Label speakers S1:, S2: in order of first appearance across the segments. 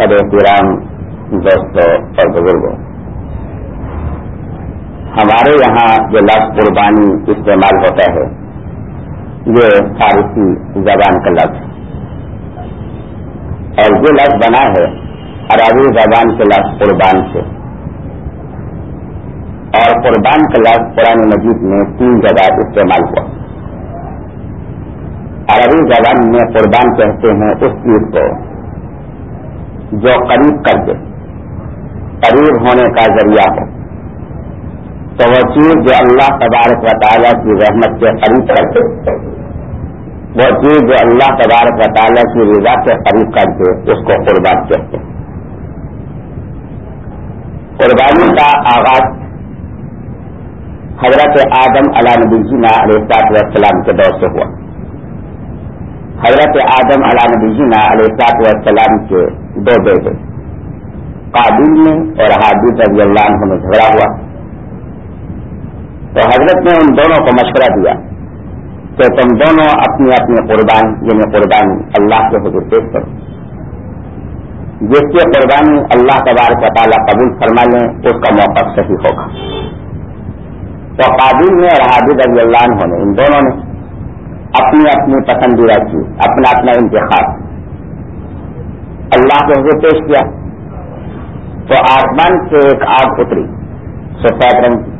S1: कदर किराम दोस्तों और बुज़ुर्गों हमारे यहाँ जो लफ्ज कुर्बानी इस्तेमाल होता है, ये फारसी जबान का लफ्ज और जो लफ्ज बना है, अरबी जबान के लफ्ज कुर्बान से। और कुर्बान का लफ्ज पुरानी मजीद में तीन जगह इस्तेमाल हुआ। अरबी जबान में कुर्बान कहते हैं उस चीज़ को जो करीब कर दे। करीब होने का ज़रिया हो। चीज़ जो अल्लाह तबारक वाली की रहमत के करीब कर दे वह चीज़ जो अल्लाह तबारक वाली की रजा के करीब कर दे उसको कुर्बान कहते कुर्बानी का आगाज़ हज़रत आदम अला नबीजीना अलैहिस्सलाम के दौर से हुआ। हज़रत आदम अला नबीजीना अलैहिस्सलाम के दो बेटे, काबिल में और हाबिल रज़ी अल्लाह में झगड़ा हुआ। तो हज़रत ने उन दोनों को मशवरा दिया कि तुम दोनों अपनी अपनी कुर्बान, यानी कुर्बानी अल्लाह के हजूर पेश करो। जिसकी कुर्बानी अल्लाह तबारक ताला कबूल फरमा लें, उसका मौका सही होगा। तो काबिल ने और हाबिब अली अल्लाह होने इन दोनों ने अपनी अपनी पसंदीदा की, अपना अपना इंतखाब। अल्लाह के हजूर पेश किया। तो आसमान से एक आग उतरी, सफ़ेद रंग की।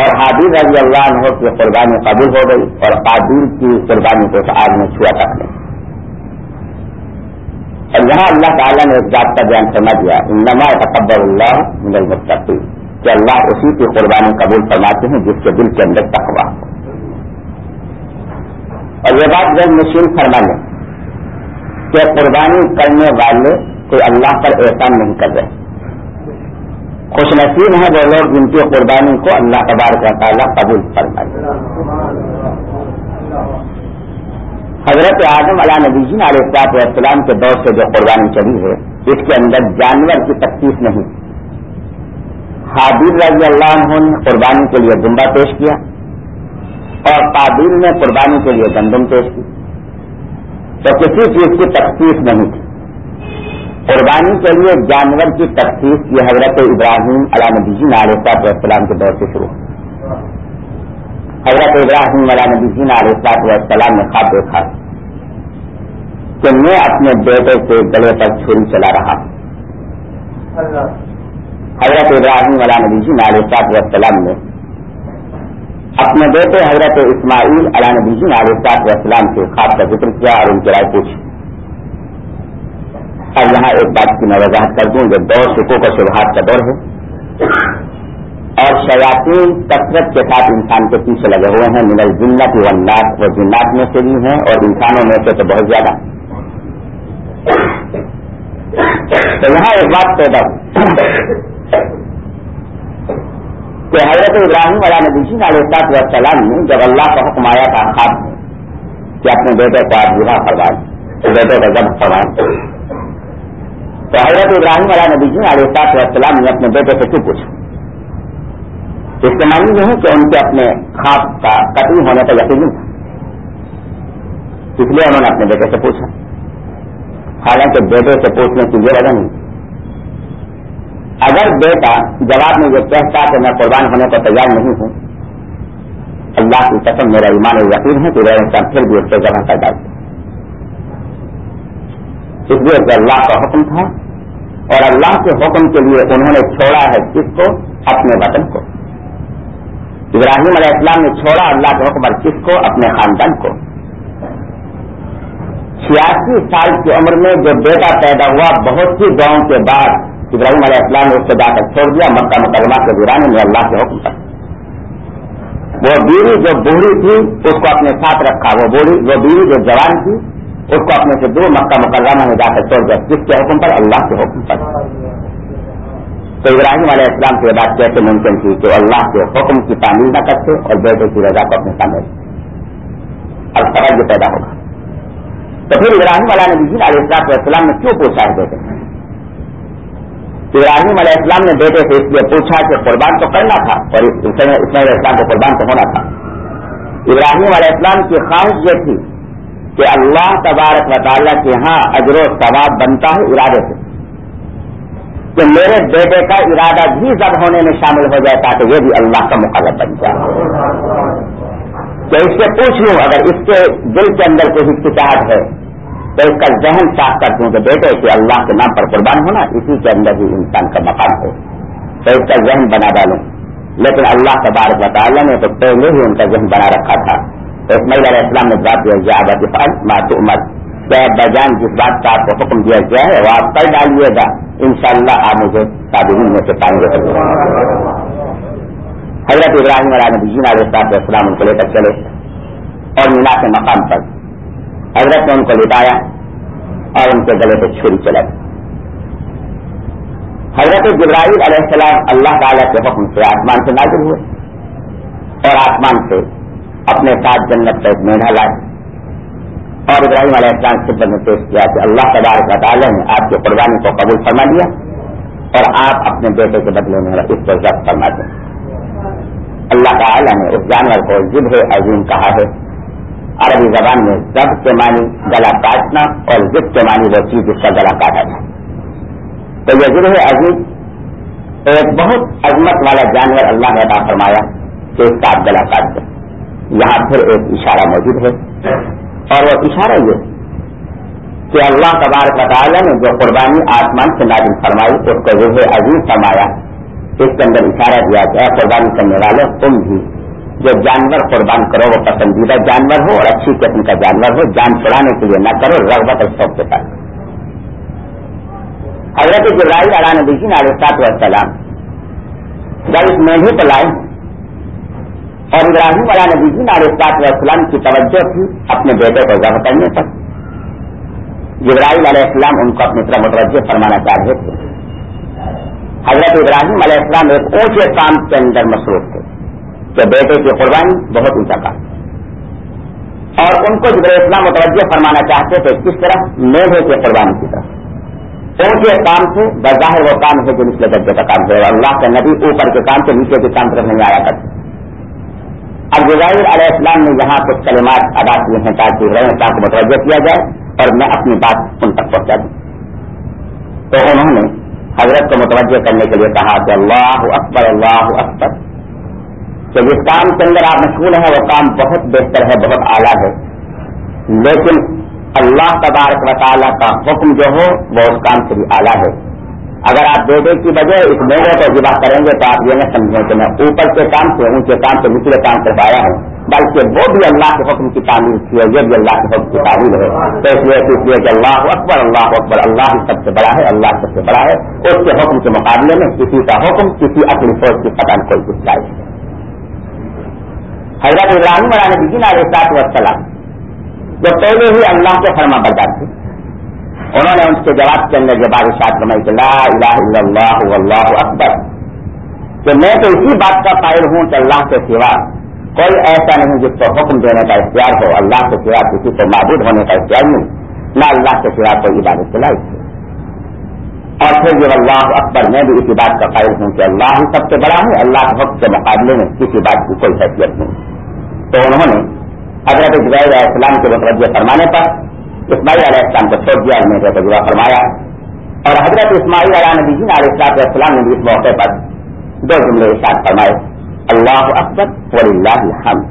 S1: और हाबिब रज़ी अल्लाह की कुर्बानी कबूल हो गई और काबिल की कुर्बानी को आग में छुआ तक और यहाँ अल्लाह ताला ने एक बात का बयान समझ दिया इनमा तकबल्लाह मिनल मुत्तकी कि अल्लाह उसी की कुर्बानी कबूल फरमाते हैं जिसके दिल के अंदर तकवा हो। और यह बात जब मुशील फरमा लें, कि कुर्बानी करने वाले कोई अल्लाह पर एहसान नहीं कर रहे। खुशनसीब हैं वो लोग जिनकी कुर्बानी को अल्लाह तबारक ताला कबूल फरमाए। हज़रत आदम अला नबीजी आसलाम के दौर से जो कुर्बानी चली है, इसके अंदर जानवर की तकलीफ़ नहीं। हाबिल रज़ी अल्लाह ने कुर्बानी के लिए गुंडा पेश किया और काबिल ने कुर्बानी के लिए गंदम पेश की। तो किसी चीज़ की तकलीफ़ नहीं थी। कुर्बानी के लिए जानवर की तफ्तीश ये हज़रत इब्राहिम अला नबीजीन के दौर से शुरू हज़रत इब्राहिम अला नबीजीन ने खाब देखा कि मैं अपने बेटे के गले पर छुरी चला रहा हज़रत इब्राहिम अला नबीजीन ने अपने बेटे हज़रत इस्माइल अला नबीजीन आलतलाम से खाब का ज़िक्र किया और उनकी राय पूछी। अब यहाँ एक बात की मैं वजाहत कर दूँ ये दौर सुखों का शुभात का दौर है, और शयातीन कसरत के साथ इंसान के पीछे लगे हुए हैं, मिनल जिन्नत वन्नात वो जिन्नात में से भी हैं, और इंसानों में से तो बहुत ज़्यादा। तो यहाँ एक बात पैदा कि हज़रत इब्राहिम वाला नबीजी सलाम ने जब अल्लाह का हुक्म आया था में, कि अपने बेटे को आप विवाह करवाए बेटे का जब करवाए तो हज़रत इब्राहिम वाला नबी जी आलियात ने अपने बेटे से क्यों पूछा? इसके मानी यह है कि उनके अपने खाप का कतल होने का यकीन नहीं था। इसलिए उन्होंने अपने बेटे से पूछा। हालाँकि बेटे से पूछने की ये वजह नहीं। अगर बेटा जवाब में ये कहता कि मैं कुर्बान होने को तैयार नहीं हूँ, अल्लाह की कसम मेरा ईमान यकीन है कि वह इंसान फिर भी उससे जमा कर डालते इसलिए अल्लाह का हुक्म था और अल्लाह के हुक्म के लिए उन्होंने छोड़ा है किसको? अपने वतन को। इब्राहिम इस्लाम ने छोड़ा अल्लाह के हुक्म किसको? अपने खानदान को। छियासी साल की उम्र में जो बेटा पैदा हुआ, बहुत सी गाँव के बाद इब्राहिम इस्लाम ने उसको जाकर छोड़ दिया, मक्का मुकदमा के वीराने में अल्लाह के हुक्म पर। वो बीवी जो बूढ़ी थी, उसको अपने साथ रखा। वो बूढ़ी वो बीवी जो जवान थी उसको अपने से दूर मक्का मुकर्रमा में जाकर छोड़ दिया किसके हुक्म पर अल्लाह के हुक्म पर। तो इब्राहिम इस्लाम की बात कैसे मुमकिन थी कि अल्लाह के हुक्म की तामील न करते और बेटे की रजा को अपने सामने अब सवाल पैदा होगा। तो फिर इब्राहिम वाला नबी इस्लाम ने क्यों पूछा है बेटे? इब्राहिम इस्लाम ने बेटे से इसलिए पूछा कि कुर्बान तो करना था और इसमें इस्लाम को कुर्बान तो होना था। इब्राहिम इस्लाम की ख्वाहिश ये थी कि अल्लाह तबारक वाली के यहाँ अजरो सवाब बनता है इरादे से। कि मेरे बेटे का इरादा भी जब होने में शामिल हो जाए ताकि ये भी अल्लाह का मुकदर बन जाए। तो इससे पूछ लूँ, अगर इसके दिल के अंदर कोई हिचकिचाहट है तो इसका जहन साफ़ करती हूँ कि बेटे कि अल्लाह के नाम पर कुर्बान होना इसी के अंदर ही इंसान का मकान है। तो इसका जहन बना डालू। लेकिन अल्लाह तबारक वाली ने तो पहले ही उनका जहन बना रखा था। इसमाइल इस्लाम ने जवाब दिया जाबत मातु उमर क्या बजान जिस बात का आपको हुक्म दिया गया है वो आप कर डालिएगा इंशाला आप मुझे ताबीन में से पाएँगे हज़रत इब्राहिम नबीन आलम उनको लेकर चले और मीना के मकाम पर हज़रत ने उनको लिटाया और उनके गले पे छुरी चला हज़रत जब्राहिल अलैहिस्सलाम अल्लाह ताला के हुक्म से आसमान से नाजिल हुए और आसमान से अपने साथ जन्नत का एक मेढा लाए। और इब्राहिम अलैहिस्सलाम खिदमत में पेश किया कि अल्लाह तबारक ताला ने आपकी कुर्बानी को कबूल फरमा लिया और आप अपने बेटे के बदले में इसको जब्त फरमा दें। अल्लाह ताला ने उस जानवर को जिब अजीम कहा है। अरबी जबान में जब के मानी गला काटना और जिद के मानी वो चीज़ जिसका गला काटा जाए तो ये जिर अजीब एक बहुत अजमत वाला जानवर अल्लाह ने अदा फरमाया कि इसका आप गला काट दें। यहाँ फिर एक इशारा मौजूद है। और वो इशारा ये कि अल्लाह तबार कताला ने जो कुर्बानी आसमान से नाजिल फरमाई, उसको जिर अजीब फरमाया इसके अंदर इशारा दिया गया, कुर्बानी करने वाले तुम भी। जो जानवर कुर्बान करो, वो पसंदीदा जानवर हो और अच्छी किस्म का जानवर हो, जान छुड़ाने के लिए न करो, रगबत और शौक के साथ। हज़रत जब्राइल अला नबीन आलतलाम जब इस मेढे को लाए और इब्राहिम अला नबीन आलतलाम की तवज्जो थी अपने बेटे को जब करने पर जब्राइल अलैहिस्सलाम उनको अपनी तरफ़ मुतवजह फरमाना चाह रहे थे। हज़रत इब्राहिम अलैहिस्सलाम एक ऊँचे काम के अंदर मसरूफ थे कि बेटे की कुर्बानी बहुत ऊँचा काम और उनको इस्लाम मुतवजह फरमाना चाहते थे किस तरह? मेढे की कुर्बानी की तरफ़ ऊँचे काम से बजाहिर वो काम है जो निचले दर्जे का काम है अल्लाह के नबी ऊपर के काम से नीचे के काम तरफ़ नहीं आया करते। अब जजाहिर इस्लाम ने यहाँ कुछ कलिमात अदा किए हैं ताकि इस्लाम को मुतवजह किया जाए और मैं अपनी बात उन तक पहुँचा दूँ। तो उन्होंने हज़रत को मुतवजह करने के लिए कहा कि अल्लाह अकबर अल्लाह अकबर। कि जिस काम के अंदर आप मशगूल हैं, वो काम बहुत बेहतर है, बहुत आला है। लेकिन अल्लाह तबारक वाली का हुक्म जो हो, वो उस काम से भी आला है। अगर आप दो बेटे की वजह इस मेरे को जिबा करेंगे तो आप ये न समझें कि मैं ऊपर के काम से ऊँचे काम से, निचले काम कर पाया हूँ। बल्कि वो भी अल्लाह के हुक्म की तामील थी और ये भी अल्लाह के हुक्म की तामील है। तो इसलिए इसलिए कि अल्लाह अकबर अल्लाह अकबर, अल्लाह ही सबसे बड़ा है, अल्लाह सबसे बड़ा है। उसके हुक्म के मुकाबले में किसी का हुक्म, किसी अपनी सोच की पता कोई कुछ चाहिए हज़रत इब्राहिम नबीन वसलाम जो पहले ही अल्लाह के फरमा बरदार थे उन्होंने उनके जवाब के अंदर जब बादशाह फरमाई कि अल्लाह अकबर। कि मैं तो इसी बात का फ़ाइल हूँ कि अल्लाह के सिवा कोई ऐसा नहीं जिसको हुक्म देने का इख्तियार हो। अल्लाह के सिवा किसी को मबूद होने का इख्तियार नहीं। न अल्लाह के सिवा कोई इबादत के लायक और फिर जब अल्लाह अकबर, मैं भी इसी बात का फ़ाइल हूँ कि अल्लाह ही सबसे बड़ा है। अल्लाह के हुक्म के मुकाबले में किसी बात की कोई हैसियत नहीं। तो उन्होंने हज़रत जुबैर इस्लाम के मुतवजह फरमाने पर इस्माईल इस्लाम को छोड़ दिया उन्हें तजुर्बा फरमाया। और हज़रत इस्माईल अला नबीन इस्लाम ने भी इस मौके पर दो जुमले इशाद फरमाए, अल्लाह अकबर, वलिल्लाह हम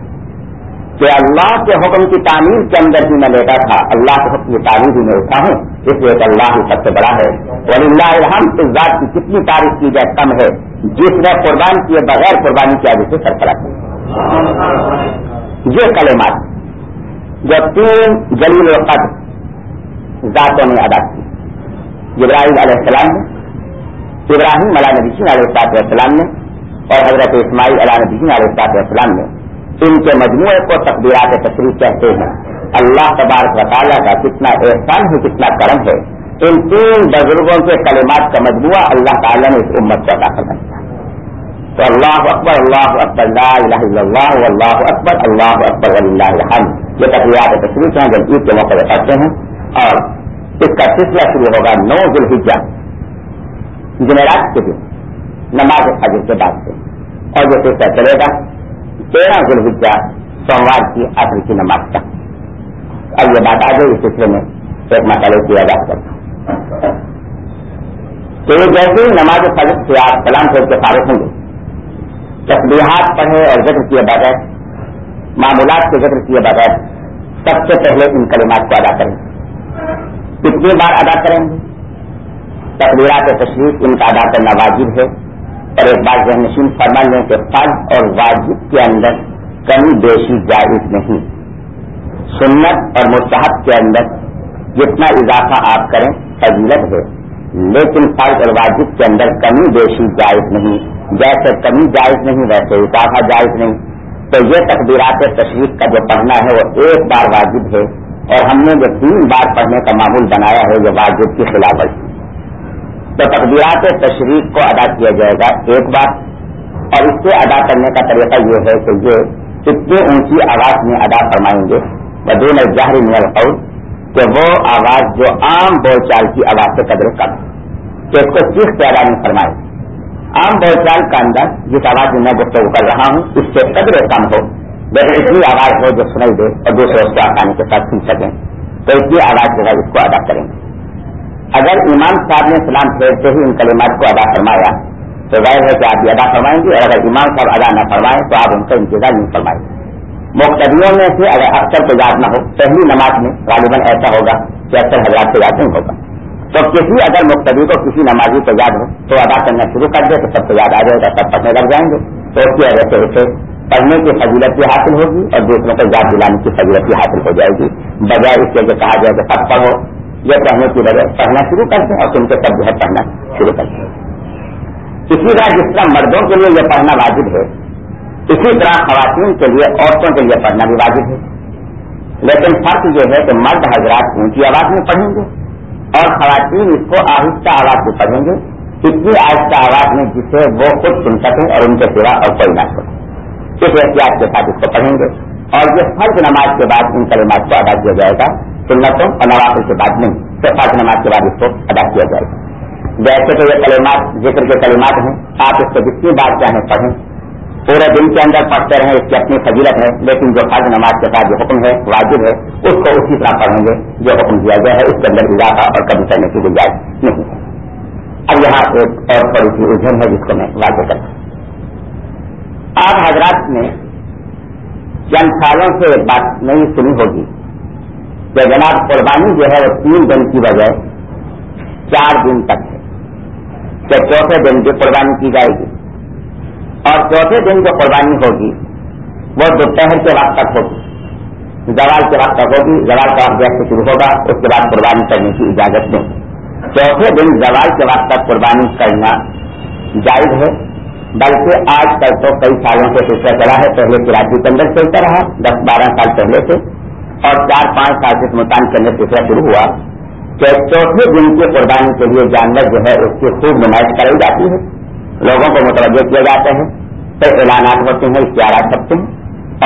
S1: कि अल्लाह के हुक्म की तामीर के अंदर भी मैं लेटा था, अल्लाह के हुक्म की तामीर भी मैं उठा हूँ, इसलिए कि अल्लाह ही सबसे बड़ा है। वलिल्लाह हम इस बात की कितनी तारीफ़ की जाए, कम है जिसने कुर्बान किए बगैर कुर्बानी किया जिसे सरफरा ये कलेमात, जो तीन जलील वक़्त जातों ने अदा की। इब्राहिम अलैहिस्सलाम ने, इब्राहिम अला नबीन अलैहिस्सलाम ने और हज़रत इस्माइल अला नबीन अलैहिस्सलाम ने, इनके मजमू को तकबीरात तशरीफ़ कहते हैं। अल्लाह तबारक वाली का कितना एहसान है, कितना करम है। इन तीन बुज़ुर्गों के कलिमात का मजबूआ अल्लाह ताला ने इस उम्मत को अदा करना तो अल्लाह अकबर अल्लाह अकबर अल्लाह अल्लाह अकबर अल्लाह अकबर हम ये तकरीयात तस्वीर हैं, जब ईद के मौके पर पढ़ते हैं। और इसका सिलसिला शुरू होगा नौ जुलहिजा जुमेरात के दिन, नमाज़ फजर के बाद से। और ये सिलसिला चलेगा, तेरह जुलहिजा सोमवार की आखिर की नमाज़ तक। अब ये बात आ गई इस सिलसिले में एक मसाले की आज़ाद करता तो ये जैसे ही नमाज़ फजर से आप कलाम से फारिग होंगे, तस्बीहात पढ़े और ज़िक्र किए बगैर, मामूलात के ज़िक्र किए बगैर, सबसे पहले इन कलिमात को अदा करें। कितनी बार अदा करेंगे तकबीरात तशरीफ़ इनका अदा करना वाजिब है। और एक बार जहन नशीन फरमा लें कि फ़र्ज़ और वाजिब के अंदर कमी बेशी जायज़ नहीं। सुन्नत और मुस्तहब के अंदर जितना इजाफा आप करें, फजीलत है। लेकिन फ़र्ज़ और वाजिब के अंदर कमी बेशी जायज़ नहीं। जैसे कमी जायज़ नहीं, वैसे इजाफा जायज़ नहीं। तो ये तकबीरात तशरीफ़ का जो पढ़ना है, वो एक बार वाजिब है। और हमने जो तीन बार पढ़ने का मामूल बनाया है, ये वाजिब की खिलाफ तो तकबीरात तशरीफ़ को अदा किया जाएगा एक बार, और इससे अदा करने का तरीका ये है कि ये इतनी ऊँची आवाज़ में अदा फरमाएँगे बदून जहर मियल कौल, कि वो आवाज़ जो आम बोलचाल की आवाज़ से कदर कम कि उसको चीख के अदा नहीं फरमाए आम बोलचाल का अंदर जिस आवाज़ में मैं गुफ्तु कर रहा हूँ इससे कदर कम हो। लेकिन इतनी आवाज़ हो जो सुनाई दे और दूसरे उसको आसानी के साथ सुन सकें तो इतनी आवाज़ जो है इसको अदा करेंगे। अगर इमाम साहब ने सलाम फेरते ही इन कलिमात को अदा फरमाया तो वह है कि आप ये अदा फरमाएँगे, और अगर इमाम साहब अदा न फरमाएँ तो आप उनका इंतज़ार नहीं फरमाएँगे। मुख्तदियों में से अगर अक्सर को याद न हो, पहली नमाज़ में गालिबन ऐसा होगा कि अक्सर हजरात को याद नहीं होगा। तो किसी अगर मुख्तदी को किसी नमाजी को याद हो तो अदा करना शुरू कर दे तो सबको याद आ जाएगा, सब पढ़ने लग जाएँगे। तो उसकी वजह से उसे पढ़ने की फजीलत भी हासिल होगी और दूसरों को याद दिलाने की फजीलत भी हासिल हो जाएगी। बजाय इसके जो कहा जाए कि सब पढ़ो यह पढ़ने की वजह पढ़ना शुरू करते हैं और सुनते सब जो है पढ़ना शुरू करते हैं इसी तरह जिस तरह मर्दों के लिए यह पढ़ना वाजिब है, इसी तरह खातन के लिए औरतों के लिए पढ़ना भी वाजिब है। लेकिन फ़र्क यह है कि मर्द हजरात ऊँची आवाज़ में पढ़ेंगे और खातन इसको आहिस्ता आवाज़ में पढ़ेंगे इतनी आहिस्ता आवाज़ में जिसे वो खुद सुन सकें और उनके सिवा और कोई ना सुने इस एहतियात के साथ इसको पढ़ेंगे। और ये फ़र्ज़ नमाज़ के बाद इन कलिमात को अदा किया जाएगा। सुन्नतों और नवाफिल के बाद नहीं तो फ़र्ज़ नमाज़ के बाद इसको अदा किया जाएगा। जैसे तो ये कलिमात, ज़िक्र के कलिमात हैं, आप इसको जितनी बार चाहें पढ़ें। पूरे दिन के अंदर पढ़ते रहे, इसकी अपनी फजीलत है, लेकिन जो फ़र्ज़ नमाज़ के साथ जो हुक्म है, वाजिब है, उसको उसी तरह पढ़ेंगे, जो हुक्म दिया गया है, उसके अंदर इजाफा और कभी करने की गुंजाइश नहीं है। अब यहाँ एक और बड़ी सी उलझन है, जिसको मैं वाजे करता आप हजरात ने चंद सालों से बात नहीं सुनी होगी। कि जनाब, कुर्बानी जो है वो तीन दिन की बजाय चार दिन तक है। कि चौथे दिन की कुर्बानी की जाएगी। और चौथे दिन जो कुर्बानी होगी, वो दोपहर के वक्त तक होगी। जवाल के वक्त तक होगी, जवाल का वक्त जैसे शुरू होगा, उसके बाद कुर्बानी करने की इजाज़त नहीं। चौथे दिन जवाल के वक्त तक कुर्बानी करना जायज़ है। बल्कि आज तक तो कई सालों से सिलसिला चला है, पहले किराची के अंदर चलता रहा, दस बारह साल पहले से, और चार पाँच साल से मुल्तान के अंदर सिलसिला शुरू हुआ, कि चौथे दिन की कुर्बानी के लिए जानवर जो है उसकी खूब नुमाइश कराई जाती है। लोगों को मुतवजह किया जाता है, फिर ऐलानात होते हैं इश्तार करते हैं,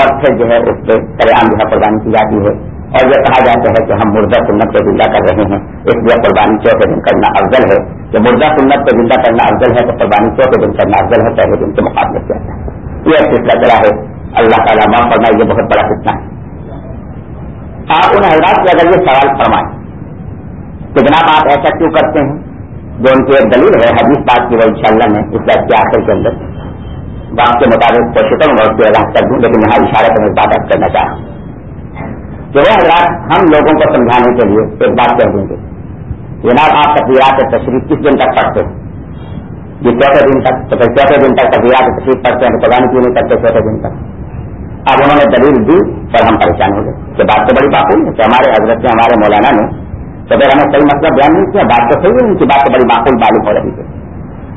S1: और फिर जो है उस पर जो है कुर्बानी की जाती है। और यह कहा जाता है कि हम मुर्दा सुन्नत को ज़िंदा कर रहे हैं इसलिए कुर्बानी चौथे दिन करना अफजल है? जब मुर्दा सुन्नत को ज़िंदा करना अफजल है तो कुर्बानी चौथे दिन करना अफजल है? पहले दिन के मुकाबले किया है? यह सिलसिला चला है। अल्लाह ताला माफ़ फरमाए, ये बहुत बड़ा फितना है। आप उन हजरात से अगर ये सवाल फरमाए तो जनाब आप ऐसा क्यों करते हैं? जो उनकी एक दलील है, हदीस बात की, वो इंशाला में इस बात के आखिर के अंदर। बात के मुताबिक कोशिश करूँगा उसकी वजह कर दूँ, लेकिन यहाँ इशारे पर एक बात करना चाह है। हजरात हम लोगों को समझाने के लिए एक बात कह देंगे। जनाब आप तकबीरात तशरीफ़ किस दिन तक पढ़ते ये चौथे दिन तक तो फिर चौथे दिन तक तकबीरात तशरीफ़ पढ़ते हैं तो क्यों नहीं करते चौथे दिन तक। अब उन्होंने दलील दी, पर हम परेशान हो गए। कि बात तो बड़ी माकूल है कि हमारे हज़रत ने हमारे मौलाना ने तो फिर हमें सही मतलब बयान नहीं किया, बात तो सही है, उनकी बात तो बड़ी माकूल मालूम हो रही है।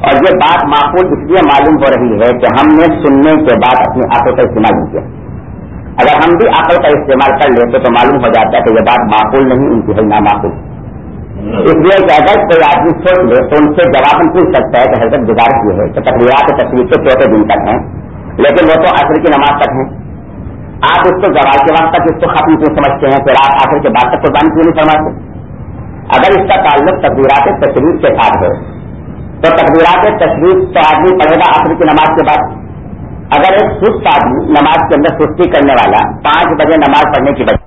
S1: और ये बात माकूल इसलिए मालूम हो रही है कि हमने सुनने के बाद अपनी आँखों का इस्तेमाल नहीं किया। अगर हम भी आँखों का इस्तेमाल कर लेते तो मालूम हो जाता कि यह बात माकूल नहीं, उनकी है ना माकूल इसलिए कि अगर कोई आदमी सोच ले तो उनसे जवाबन पूछ सकता है कि हज़रत गुजारिश ये है कि तकरीरात तस्वीर तो चौथे दिन तक है, लेकिन वो तो असर की नमाज़ तक है। आप उसको जवाब के वक्त तक इसको खत्म क्यों समझते हैं फिर आप आखिर के बाद तक कुर्बानी क्यों नहीं फरमाते? अगर इसका ताल्लुक तकबीरात तशरीफ़ के साथ है तो तकबीरात तशरीफ़ तो आदमी पढ़ेगा आखिर की नमाज़ के बाद। अगर एक सुस्त आदमी नमाज़ के अंदर सुस्ती करने वाला पाँच बजे नमाज़ पढ़ने की वजह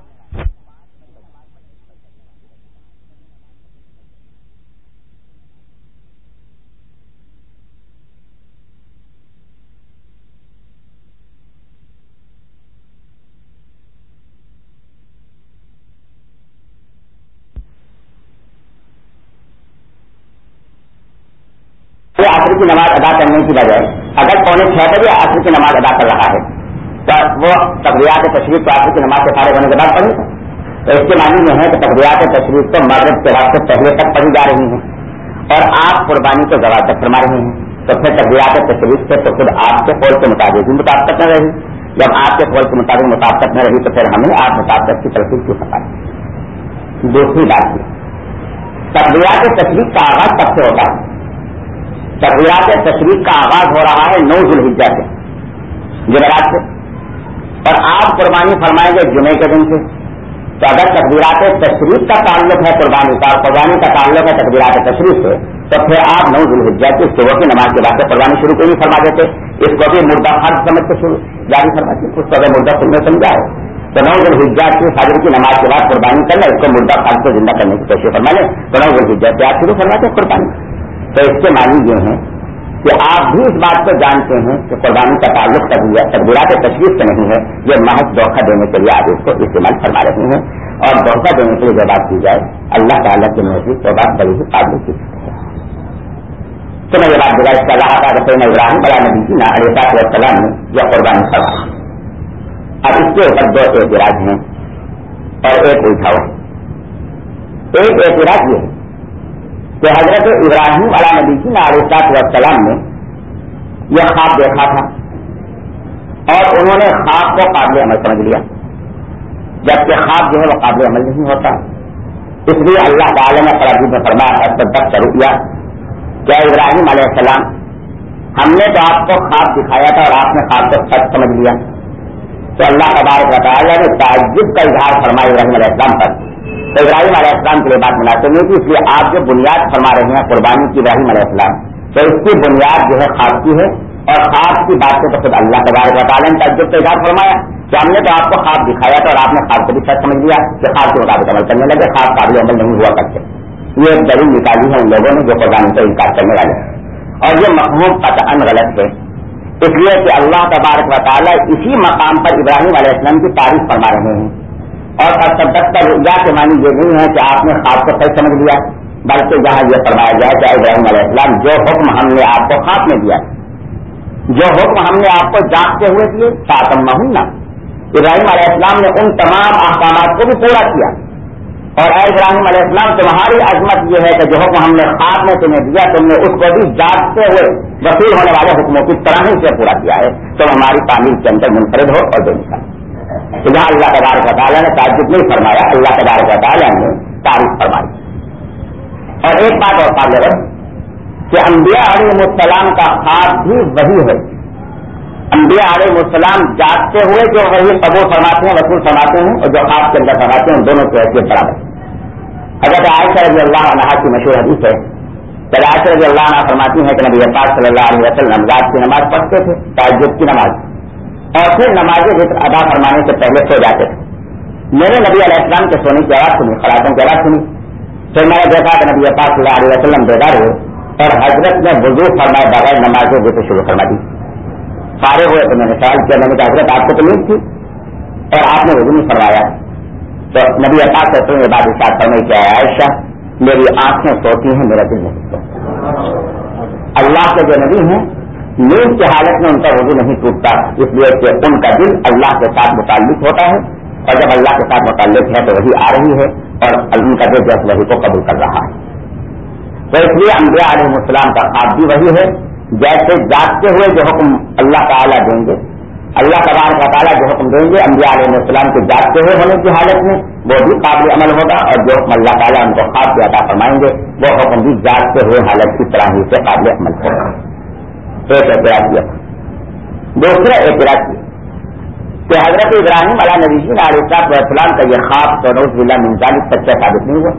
S1: आखिर की नमाज़ अदा करने की बजाय अगर पौने छह बजे आखिर की नमाज़ अदा कर रहा है तो वो तकबियात तशरीफ़ तो आखिर की नमाज़ से फारे होने के बाद पढ़ेगा तो इसके मानी में है कि तकबियात तशरीफ़ तो मगरब के वक्त पहले तक पढ़ी जा रही है और आप कुर्बानी को जवाब तक फरमा रहे हैं। तो फिर तकबियात तशरीफ़ से तो खुद आपके पोल के मुताबिक भी मुताबकत न रही। जब आपके पोल के मुताबिक मुताबकत न रही तो फिर हमें आप मुताबकत की तरफ़ क्यों सका दूसरी बात तकबियात तशरीफ़ का आगाज़ कब से होता है? तकबीरात तशरीफ़ का आगाज़ हो रहा है नौ जुलहिजा से, जुमेरात से। और आप कुर्बानी फरमाएँगे जुमे के दिन से। तो अगर तकबीरात तशरीफ़ का ताल्लुक है, कुर्बानी का कुर्बानी का ताल्लुक है तकबीरात तशरीफ़ से तो फिर आप नौ जुलहिजा की सुबह की नमाज़ के बाद कुर्बानी शुरू क्यों नहीं फरमा देते? इसको भी मुर्दा फ़र्ज़ समझ के शुरू जारी फरमाते उसको अगर मुर्दा सुनने समझा है तो नौ जुलहिजा की फाजर की नमाज़ के बाद कुर्बानी करना, इसको मुर्दा फ़र्ज़ को ज़िंदा करने की कोशिश फरमा लें तो नौ जुलहिजा से आप शुरू फरमाते कुर्बानी। तो इसके मानी ये हैं कि आप भी इस बात को जानते हैं कि कुर्बानी का ताल्लुक तकबीरात तशरीफ़ से नहीं है, ये महज धोखा देने के लिए आप इसको इस्तेमाल फरमा रहे हैं। और धोखा देने के लिए जब बात की जाए, अल्लाह ताला के नज़दीक तो बात बड़ी ही काबिल की तो मैं ये बात दिला इसका अल्लाह का रसैन इब्राहिम बड़ा नबी की ना अलीसाम ने यह कुर्बानी फरमा अब इसके ऊपर दो एतराज़ हैं और एक उठाव है। एक एतराज़ ये है कि हज़रत इब्राहिम अला नबी की नासाम ने यह ख्वाब देखा था और उन्होंने ख्वाब को काबिल अमल समझ लिया, जबकि ख्वाब जो है वह काबिल अमल नहीं होता। इसलिए अल्लाह ताला ने पराजी में फरमाया तक शुरू किया क्या इब्राहिम अलैहिस्सलाम, हमने तो आपको ख्वाब दिखाया था और आपने ख्वाब को सच समझ लिया। तो अल्लाह तबारक बताया ने ताजुब का इजहार फरमाया इब्राहिम अलैहिस्सलाम पर। तो इब्राहिम अलैहिस्सलाम के लिए बात मुनासिब नहीं कि इसलिए आप जो बुनियाद फरमा रहे हैं, कुर्बानी की इब्राहिम अलैहिस्सलाम तो इसकी बुनियाद जो है खास की है, और खास की बात को तो खुद अल्लाह तबारक बतालन तजुब का फरमाया। कि हमने तो आपको खास दिखाया था, और आपने खास को भी सच समझ लिया कि खास के मुताबिक अमल करने लगे, खास काबिल अमल नहीं हुआ करते। ये एक दलील निकाली है उन लोगों ने जो कुर्बानी का इनकार करने वाले और ये मखमूम कतअन गलत है। इसलिए कि अल्लाह तबारक वाली इसी मकाम पर इब्राहिम अलैहिस्सलाम की तारीफ़ फरमा रहे हैं। और असदकता रुजा के मानी ये नहीं है कि आपने खास को सही समझ लिया, बल्कि जहाँ यह फरमाया जाए कि इब्राहिम अलैहिस्सलाम जो हुक्म हमने आपको खास में दिया, जो हुक्म हमने आपको जांचते हुए दिए, सातम ना इब्राहिम अलैहिस्सलाम ने उन तमाम अहकाम को भी पूरा किया। और इब्राहिम अलैहिस्सलाम तुम्हारी अजमत यह है कि जो हुक्म हमने खास में तुम्हें दिया, तुमने उसको भी जांचते हुए वसूल होने वाले हुक्मों की तरह ही से पूरा किया है। तो हमारी तामीर के अंदर मुनफरद हो और बेमिसाल तो जहाँ अल्लाह तबारक वाली ने ताजुब नहीं फरमाया, अल्लाह तबारक वाली ने तारीफ़ फरमाई। और एक बात और काबिल कि अम्बिया मुसलाम का खास भी वही है। अम्बिया मुसलाम जागते हुए जो वही कबूल फरमाते हैं वसूल फरमाते हैं, और जो खास के अंदर फरमाते हैं, दोनों की हैसियत बराबर हज़रत आयशा रज़ी अल्लाह अनहा की मशहूर हदीस है, जब आयशा रज़ी अल्लाह फरमाती है कि नबी पाक सल्लल्लाहु अलैहि वसल्लम रात की नमाज़ पढ़ते थे ताजुब की नमाज़। और फिर नमाज़ वित्र अदा फरमाने से पहले सो जाते थे। मैंने नबी अलैहिस्सलाम के सोने की आवाज़ सुनी खरातों की आवाज़ सुनी फिर मैंने देखा कि नबी पाक वसल्लम बेदार हुए और हज़रत ने वज़ू फरमाए बगैर नमाज़ वित्र शुरू फरमा दी। सारे हुए तो मैंने सवाल किया मैंने कहा, हज़रत, आपको तो नींद थी? और आपने वज़ू नहीं फरमाया। तो नबी अपाक कहते हैं बात इस फरमाई क्या है आयशा, मेरी आँखें सोती हैं, मेरा दिल नहीं सोता। अल्लाह के जो नबी हैं नींद की हालत में उनका वज़ू नहीं टूटता। इसलिए कि उनका दिल अल्लाह के साथ मुतालिक होता है। और जब अल्लाह के साथ मुतालिक है तो वही आ रही है और उनका दिल जब वही को कबूल कर रहा है। तो इसलिए अम्बिया आलम का खाब भी वही है। जैसे जागते हुए जो हुक्म अल्लाह ताला देंगे, अल्लाह तबार का ताला जो हुक्म देंगे अम्बिया आलम के जागते हुए होने की हालत में वो भी काबिल अमल होगा और जो हुक्म अल्लाह ताला उनको ज़्यादा फरमाएँगे, वो हुक्म भी जागते हुए हालत की तरह ही से काबिल अमल होगा। एक एतराज़ किया। दूसरा एतराज़ किया। कि हज़रत इब्राहिम अला नबी नबीन आलिस्लाम का यह खाब तो रोज बिल्ला मिनचालीस सच्चा साबित नहीं हुआ।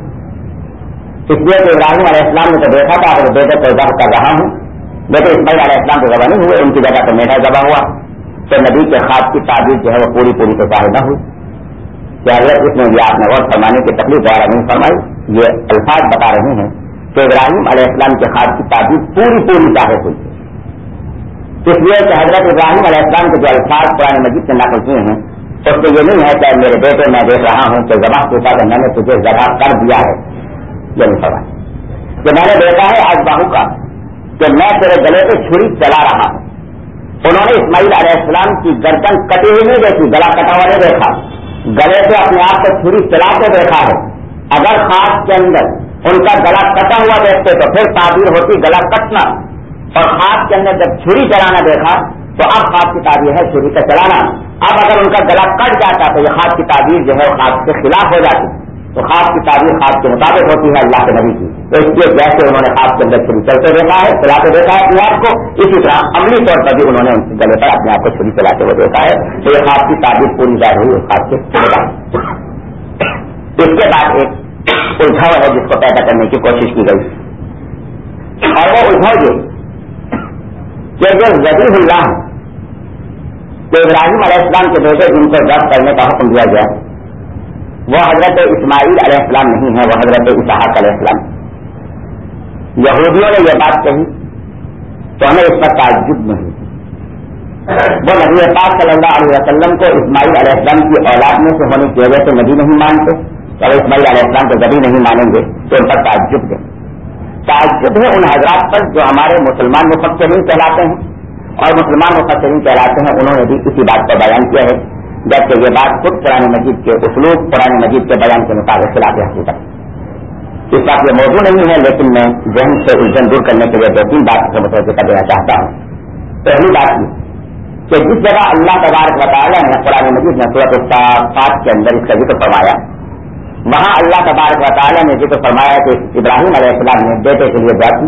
S1: इसलिए कि इब्राहिम अलैहिस्सलाम ने तो देखा था अगर बेटे को जब कर रहा हूँ। लेकिन इसमाइल अलैहिस्सलाम तो जबा नहीं हुए उनकी जगह तो मेढा जबा हुआ। तो नबी के खाब की ताबीर जो है वो पूरी पूरी तो ज़ाहिर न हुई। कि अगर इसमें ये आपने और फरमाने की तकलीफ़ द्वारा नहीं फरमाई। ये अल्फाज बता रहे हैं कि इब्राहिम अलैहिस्सलाम के खाब की ताबीर पूरी पूरी ज़ाहिर हुई। इसलिए कि हज़रत इब्राहिम अलैहिस्सलाम के जो अल्फाज पुराने मजीद से नकल किए हैं उसको ये नहीं है कि मेरे बेटे मैं देख रहा हूँ कि जबा के ऊपर मैंने तुझे जबा कर दिया है। ये नहीं फरमाया कि मैंने देखा है आज बाहू का, कि मैं तेरे गले पे छुरी चला रहा हूँ। उन्होंने इस्माइल अलैहिस्सलाम की गर्दन कटी हुई नहीं देखी, गला कटा हुआ नहीं देखा। गले से अपने आप को छुरी चला के देखा है। अगर खास के अंदर उनका गला कटा हुआ देखते तो फिर ताबीर होती, गला कटना। और खास के अंदर जब छुरी चलाना देखा तो अब खास की ताबीर है छुरी का चलाना। अब अगर उनका गला कट जाता तो यह खास की ताबीर जो है खास के खिलाफ हो जाती। तो खास की ताबीर खास के मुताबिक होती है अल्लाह के नबी की। तो इसलिए जैसे उन्होंने खास के अंदर छुरी चलते देखा है, चलाते देखा है, अपने आप को, इसी तरह अमली तौर पर भी उन्होंने उनके गले पर अपने आप को छुरी चलाते हुए देखा है। तो ये खास की ताबीर पूरी ज़ाहिर हुई खास के इसके बाद एक उद्धव है जिसको पैदा करने की कोशिश की गई। और वो उद्धव ये कि जो जबीहुल्लाह जो इब्राहिम अलैहिस्सलाम के बेटे जिनको जब करने का हुक्म दिया गया। वह हज़रत इस्माइल अलैहिस्सलाम नहीं है, वह हज़रत इसहाक अलैहिस्सलाम यहूदियों ने यह बात कही तो हमें इस पर ताजुब नहीं वो नबी पाक सल्लल्लाहु अलैहि वसल्लम को इस्माइल अलैहिस्सलाम की औलाद में से होने की वजह से नबी नहीं मानते, और इस्माइल अलैहिस्सलाम को कभी नहीं मानेंगे तो उन पर ताजुब है ताजुब है उन हजरात पर जो हमारे मुसलमान मुफसरीन कहलाते हैं। और मुसलमान मुफसरीन कहलाते हैं, उन्होंने भी इसी बात पर बयान किया है, जबकि ये बात खुद पुराने मजीद के उसलूब, पुराने मजीद के बयान के मुताबिक खिलाफ हकीकत इस बात ये मौजूद नहीं है, लेकिन मैं जहन से उलझन दूर करने के लिए दो तीन बात को मुतवजह कर देना चाहता हूँ। पहली बात ये कि जिस जगह अल्लाह तबारक बताया है पुराने मजीद ने सूरत सात के अंदर इसका ज़िक्र फरमाया वहाँ अल्लाह तबारक बताया ने ज़िक्र फरमाया कि इब्राहिम अलैहिस्सलाम ने बेटे के लिए दुआ की।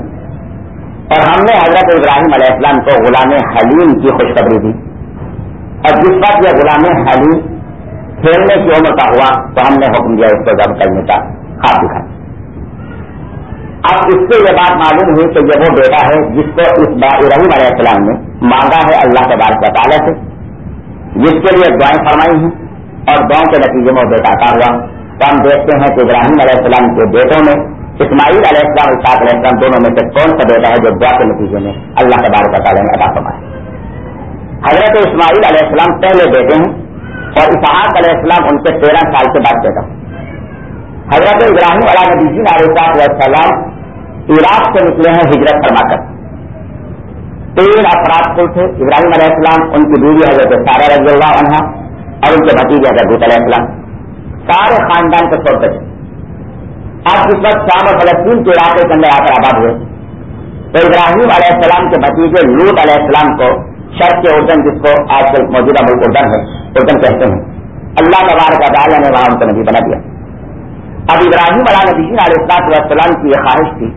S1: और हमने हज़रत इब्राहिम अलैहिस्सलाम को गुलाम हलीम की खुशखबरी दी। और जिस वक्त यह गुलाम हली खेलने की उम्र का हुआ तो हमने हुक्म दिया इसको जब करने का खास दिखा अब इससे यह बात मालूम हुई कि यह वो बेटा है जिसको इस इब्राहिम अलैहिस्सलाम ने मांगा है अल्लाह के बार ताला से, जिसके लिए दुआएँ फरमाई हैं, और दुआओं के नतीजे में बेटा आता हुआ। तो हम देखते हैं कि इब्राहिम अलैहिस्सलाम के बेटों में, इस्माइल अलैहिस्सलाम इसाक अलैहिस्सलाम दोनों में से कौन सा बेटा है जो दुआ के नतीजे में अल्लाह के बार ताला ने अदा फरमाया हज़रत इस्माइल अलैहिस्सलाम पहले बेटे हैं और इसहाक अलैहिस्सलाम उनके तेरह साल के बाद पैदा हज़रत इब्राहिम अला नबीजी अलैहिस्सलाम इराक से निकले हैं हिजरत फरमाकर। तीन अपराध कुल थे। इब्राहिम अलैहिस्सलाम, उनकी बीवी हज़रत सारा रज़ी और उनके भतीजे हज़रत अलैहिस्सलाम। सारे खानदान के छोड़ थे आज जिस वक्त शाम और फलस्तीन के इलाके के अंदर आकर आबाद हुए। तो इब्राहिम अलैहिस्सलाम के भतीजे लूत अलैहिस्सलाम को शर्त के उर्दन जिसको आजकल मौजूदा मुल्क उर्दन है उर्दन कहते हैं। अल्लाह तबार का दाला ने वहाँ उनको नबी बना दिया। अब इब्राहिम अला नबीन अलैहिस्सलाम की यह ख्वाहिश थी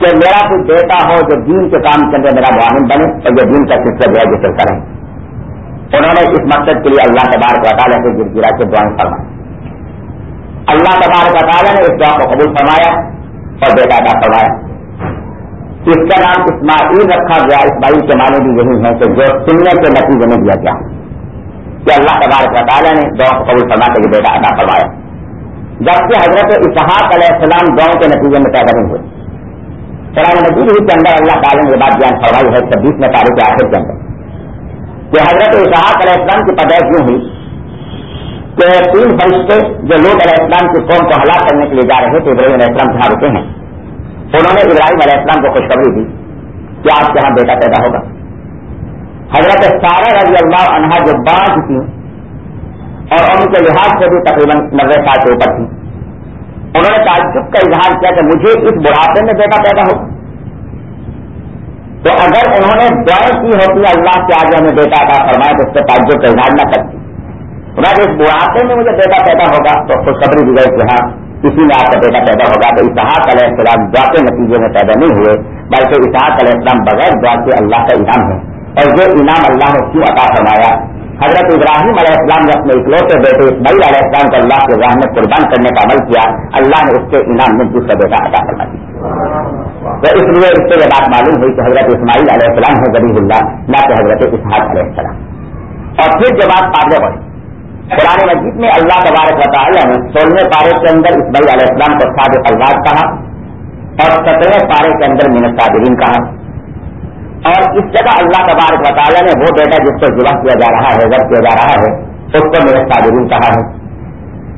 S1: कि मेरा कोई बेटा हो जो दीन के काम के अंदर मेरा मुआमिन बने और जो दीन का सिलसिला जो है जो चलता रहे। उन्होंने इस मकसद के लिए अल्लाह तबार का ताला से गिर गिरा के दुआएँ फरमाई। अल्लाह तबार का ताला ने इस दुआ को कबूल फरमाया और बेटा अदा फरमाया। इसका नाम इस्माइल रखा गया। इस्माइल के माने भी यही है कि जो सुनने के नतीजे में दिया गया। कि अल्लाह तबारक वाली ने दौ को कबूल फरमा के बेटा अदा करवाया जबकि हज़रत इसहाक अलैहिस्सलाम दौ के नतीजे में पैदा नहीं हुए। कुरान मजीद ही के अंदर अल्लाह ताला ने बात बयान फरमाई है छब्बीस में तारीख के आखिर के अंदर। कि हज़रत इसहाक अलैहिस्सलाम की पैदाइश यूँ हुई कि तीन फरिश्ते जो लोग अलैहिस्सलाम की कौम को हलाक करने के लिए जा रहे थे इब्राहिम अलैहिस्सलाम जहाँ रुके हैं। उन्होंने इब्राहिम अलैहिस्सलाम को खुशखबरी दी कि आपके यहाँ बेटा पैदा होगा। हज़रत सारा रज़ी अल्लाह अनहा जो बांझ थी और उनके लिहाज से भी तकरीबन नब्बे साल के ऊपर थी। उन्होंने ताजुब का इजहार किया कि मुझे इस बुढ़ापे में बेटा पैदा होगा। तो अगर उन्होंने द्वय की होती अल्लाह के आगे हमें बेटा का फरमाए तो उसके पास जो परिणाम न करती। उन्होंने इस बुढ़ापे में मुझे बेटा पैदा होगा तो खुशखबरी दी गई कि हाँ किसी में आपका बेटा पैदा होगा। तो इसहाक अलैहिस्सलाम दुआ के नतीजे में पैदा नहीं हुए, बल्कि इसहाक अलैहिस्सलाम बगैर दुआ के अल्लाह का इनाम है। और ये इनाम अल्लाह ने क्यों अता फरमाया? हज़रत इब्राहिम अलैहिस्सलाम ने अपने इकलौते बेटे इस्माइल अलैहिस्सलाम को अल्लाह के राह में कुर्बान करने का अमल किया। अल्लाह ने उसके इनाम में दूसरा बेटा अदा फरमा दिया तो इसलिए इससे यह बात मालूम हुई कि हज़रत इस्माइल अलैहिस्सलाम है गरीबुल्ला ना कि हज़रत इसहाक अलैहिस्सलाम और फिर जब आप आगे बढ़ी कुरान मजीद में अल्लाह तबारक बताया ने सोलहवें पारे के अंदर इसमाईल अलैहिस्सलाम को साद अल्लाह कहा और सत्रहवें पारे के अंदर मिन सादरीन कहा। और इस जगह अल्लाह तबारक बताया ने वो बेटा जिसको जुबा किया जा रहा है जब किया जा रहा है, उसको मिन सादरीन कहा है।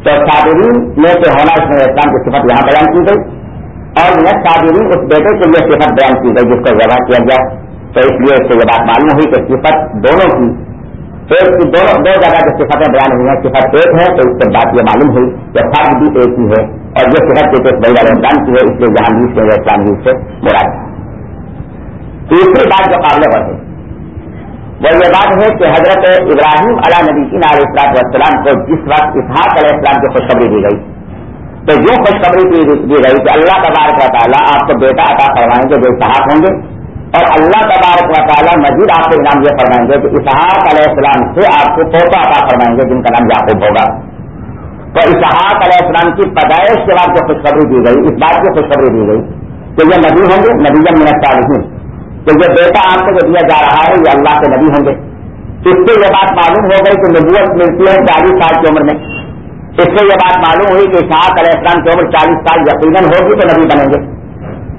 S1: तो सादरीन में से होना इसमें इस्लाम की सिफत यहाँ बयान की गई और मिन सादरीन उस बेटे के लिए सिफत बयान की गई जिसको जबा किया गया। तो इसलिए इससे यह बात मालूम हुई कि सिफत दोनों की एक की दोनों दो जगह जो सिफतें बयान हुई हैं। सिफत एक है तो इससे बात यह मालूम हुई कि फ़र्ज़ भी एक ही है। और ये सिफत एक बड़ी इस्लाम की है, इसलिए जहाँ बीस में इस्लाम भी से मुराद तीसरी बात जो काबिल बढ़े वो ये बात है कि हज़रत इब्राहिम अला नबी की नाराम को जिस वक्त इसहाक इस्लाम की खुशखबरी दी गई तो जो खुशखबरी दी गई कि अल्लाह तबारक वाली आपको बेटा अता करवाएँगे जो इसहाक होंगे। और अल्लाह तबारक वाली मजीद आपको इनाम यह फरमाएँगे कि इसहाक अलैहिस्सलाम से आपको पोता अता फरमाएँगे, जिनका नाम याकूब होगा। तो इसहाक अलैहिस्सलाम की पैदाइश के बाद जो खुशखबरी दी गई, इस बात की खुशखबरी दी गई कि ये नबी होंगे नबीजम मिनस्तार नहीं तो ये बेटा आपको जो दिया जा रहा है, ये अल्लाह के नबी होंगे। इससे यह बात मालूम हो गई कि नबूत मिलती है चालीस साल की उम्र में। इससे यह बात मालूम हुई कि इसहाक अलैहिस्सलाम की उम्र चालीस साल यकीन होगी तो नबी बनेंगे।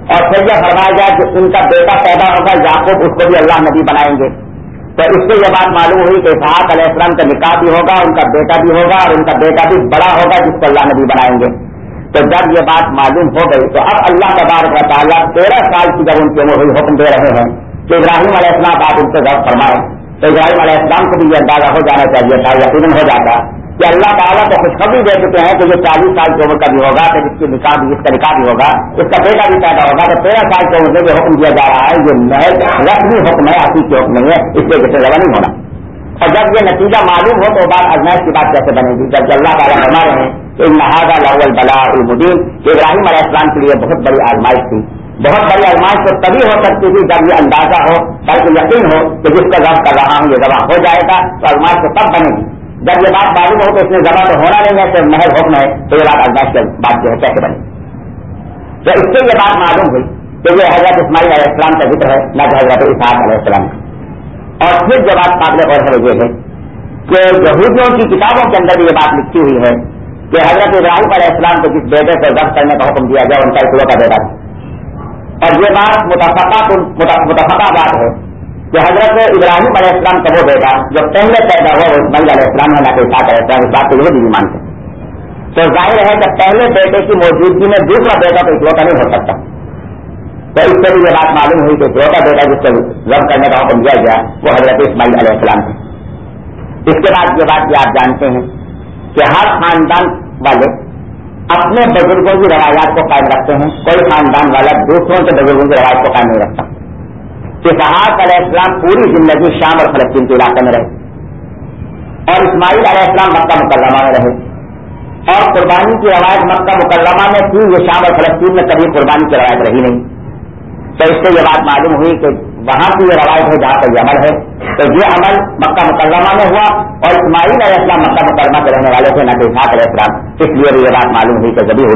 S1: और फिर यह फरमाया जाए कि उनका बेटा पैदा होगा, याकूब उसको भी अल्लाह नबी बनाएँगे। तो इससे यह बात मालूम हुई कि इसहाक अलैहिस्सलाम का निकाह भी होगा, उनका बेटा भी होगा और उनका बेटा भी बड़ा होगा, जिसको अल्लाह नबी बनाएँगे। तो जब ये बात मालूम हो गई तो अब अल्लाह तबारक वाली तेरह साल की जब उनकी उम्र हुई हुक्म दे रहे हैं कि इब्राहिम अलैहिस्सलाम आप उनसे गौर फरमाए। तो इब्राहिम अलैहिस्सलाम को भी यह अंदाज़ा हो जाना चाहिए था यकीन हो जाता। कि अल्लाह ताला तो खुशखबरी दे चुके हैं कि जो चालीस साल की उम्र का भी होगा, फिर इसकी निकाह भी, इसका निकाह भी होगा, इसका बेटा भी पैदा होगा तो तेरह साल की उम्र में जो हुक्म दिया जा रहा है, ये महज रस्मी हुक्म है हकीकी हुक्म नहीं है, इसलिए किसी जगह नहीं होना। और जब ये नतीजा मालूम हो तो बात अजमैश की बात कैसे बनेगी? जब अल्लाह ताला फरमा रहे हैं कि नहाजा लाउल बला मुदीन इब्राहिम अलैहिस्सलाम के लिए बहुत बड़ी आजमाइश थी। बहुत बड़ी आजमाइश तो तभी हो सकती थी जब ये अंदाज़ा हो, बल्कि यकीन हो कि जिसका गब कर रहा हूँ, ये गवाह हो जाएगा तो आजमाइश तो तब बनेगी। जब ये बात मालूम हो तो इसमें जमा तो होना नहीं है सिर्फ़ महल हुक्म है तो ये बात अजमाइश की बात जो है कैसे बनी। तो इससे ये बात मालूम हुई कि ये हज़रत इस्माइल इस्लाम का ज़िक्र है, न कि हज़रत इसहाक अलैहिस्सलाम का। और फिर जो बात काबिल गौर है ये है कि यहूदियों की किताबों के अंदर ये बात लिखी हुई है कि हज़रत इब्राहिम अलैहिस्सलाम को जिस बेटे को जब्त करने का हुक्म दिया गया, उनका इकलो का बेटा। और ये बात मुतफका बात है कि हज़रत इब्राहिम अलैहिस्सलाम का वो बेटा जो पहले पैदा हुआ, वो इस्माइल अलैहिस्सलाम है ना कि साथ अलैहिस्सलाम इस बात को यही भी मानते। तो ज़ाहिर है कि पहले बेटे की मौजूदगी में दूसरा बेटा तो इकलौता नहीं हो सकता। तो इससे भी ये बात मालूम हुई कि इकलौता बेटा जिसको जब करने का हुक्म दिया गया, वो हज़रत इस्माइल अलैहिस्सलाम थे। इसके बाद ये बात भी आप जानते हैं कि हर खानदान वाले अपने बुज़ुर्गों की रवायात को कायम रखते हैं, कोई खानदान वाला दूसरों के बुज़ुर्गों की रवायत को कायम नहीं रखता। इसहाक अलैहिस्सलाम पूरी ज़िंदगी शाम और फलस्तीन के इलाके में रहे। और इस्माइल अलैहिस्सलाम मक्का मुकर्रमा में रहे। और कुर्बानी की रवायत मक्का मुकर्रमा में थी, ये शाम और फलस्तीन में कभी कुर्बानी की रवायत रही नहीं। तो इससे ये बात मालूम हुई कि वहाँ की ये रवायत है, जहाँ पर यह अमल है। तो ये अमल मक्का मुकर्रमा में हुआ और इस्माइल अलैहिस्सलाम मक्का मुकर्रमा के रहने वाले थे, न कि इसहाक अलैहिस्सलाम इसलिए भी ये बात मालूम हुई कि जबी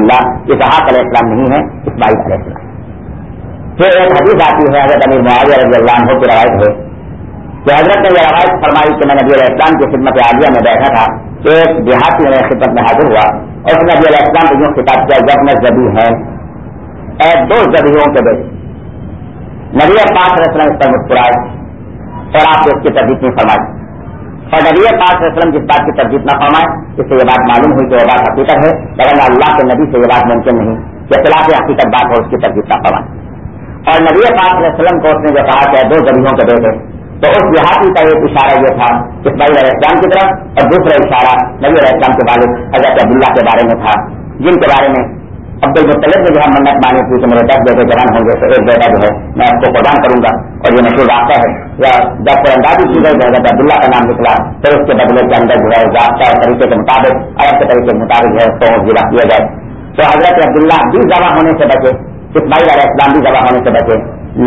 S1: इसहाक अलैहिस्सलाम नहीं है, इस्माइल अलैहिस्सलाम फिर एक हदीस आती है, हज़रत अमीर मुआविया रज़ी अल्लाह की रवायत है कि हज़रत ने यह रवायत फरमाई कि मैं नबी इस्लाम की खिदमत आलिया में बैठा था एक देहाती में खिदमत में हाजिर हुआ और उसने नबी इस्लाम को यूँ खिताब किया, जब मैं जबी है ए दो जबियों के बेटे नबी पाक रसलम इस पर मुस्कुराए और आप उसकी तरजीत नहीं फरमाई। और नबी पाक रसलम जिस बात की तरजीत न फरमाए, इससे यह बात मालूम हुई कि वह बात हकीकत है लेकिन अल्लाह के नबी से यह बात मुमकिन नहीं कि खिलाफ हकीकत बात हो, उसकी तरजीत न फरमाए। और नबी पाक वसलम को उसने जो कहा कि दो गरीबों के बेटे तो उस देहाती का एक इशारा यह था इस्माइल इस्लाम की तरफ़ और दूसरा इशारा नबी इस्लाम के वालिद हज़रत अब्दुल्ला के बारे में था। जिनके बारे में अब्दुल मुतलब ने जो है मन्नत मानी थी कि मेरे दस बेटे जवान होंगे तो एक बेटा जो है मैं आपको प्रदान करूँगा और ये मशहूर रास्ता है। या जब अंदाजी की गई हज़रत अब्दुल्ला का नाम निकला, फिर उसके बदले के अंदर जो है रास्ता और तरीके के मुताबिक, अलग के तरीके के मुताबिक है तो जिला किया जाए। तो हज़रत अब्दुल्ला भी जमा होने से बचे। इस्माइल इस्लाम भी जमा होने से बचे।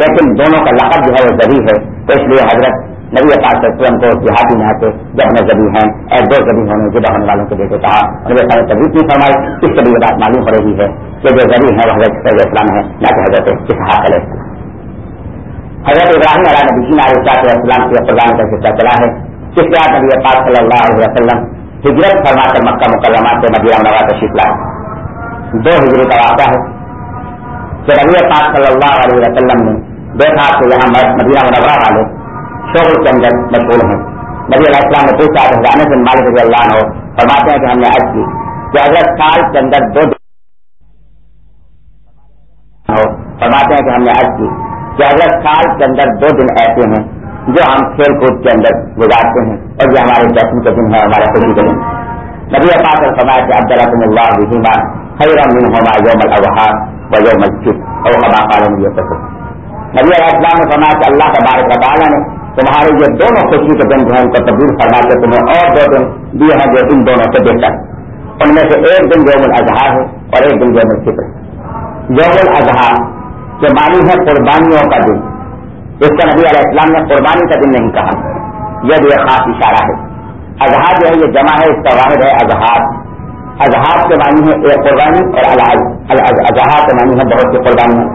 S1: लेकिन दोनों का लकब जो है वो जबी है। तो इसलिए हज़रत नबी अपाक स्वयं को जिहादी में आते जब न जबी हैं और दो जबी होने, जुदा होने वालों के बेटे कहा, उन्होंने सारे तभी की फरमाई इससे भी ये बात मालूम हो रही है कि जो जबी है वह हज़रत इस्लाम है, न कि हज़रत इसहाक हज़रत इब्राहिम अला नबी जी इस्लाम के प्रदान का सिलसिला चला है। इसके बाद नबी पाक सल्लल्लाहु अलैहि वसल्लम हिजरत फरमाकर मक्का मुकरमा से मदीना नवा तशीफ लाए दो हिजरी का वाक़ा है। कि नबी पाक सल्लल्लाहु अलैहि वसल्लम ने देखा कि यहाँ मदीना मुनवरा वाले शोहर के अंदर मशहूर हैं। नबी इस्लाम ने पूछा तो हजाने से मालिक रज़ी अल्लाह हो फरमाते हैं कि हमने अर्ज़ की कि अगर साल के अंदर दो हो फरमाते हैं कि हमने अर्ज़ की कि अगर साल के अंदर दो दिन ऐसे हैं जो हम खेल कूद के अंदर गुजारते हैं और ये हमारे जश्न के दिन है, हमारे खुशी के दिन नबी अपाक और फरमाया कि अब्दुल्ला खैर मिन होमा योम अवहा। व योम और हमा कालम ये नबी इस्लाम ने फरमाया कि अल्लाह तबारक वाला ने तुम्हारे ये दोनों खुशी के दिन जो है तब्दील फरमा के तुम्हें और दो दिन दिए हैं जो इन दोनों से बेहतर उनमें से एक दिन योमुल अजहा है और एक दिन योमुल फ़िक्र योमुल अजहा जो मानी है कुर्बानियों का दिन। इसका नबी इस्लाम ने कुर्बानी का दिन नहीं कहा। यह भी खास इशारा है। अजहा जो है, ये जमा है, इसका वाहिद है अजहार। अजहार के मानी है एक कुर्बानी और अजहा के मानी है बहुत सी कुर्बानियाँ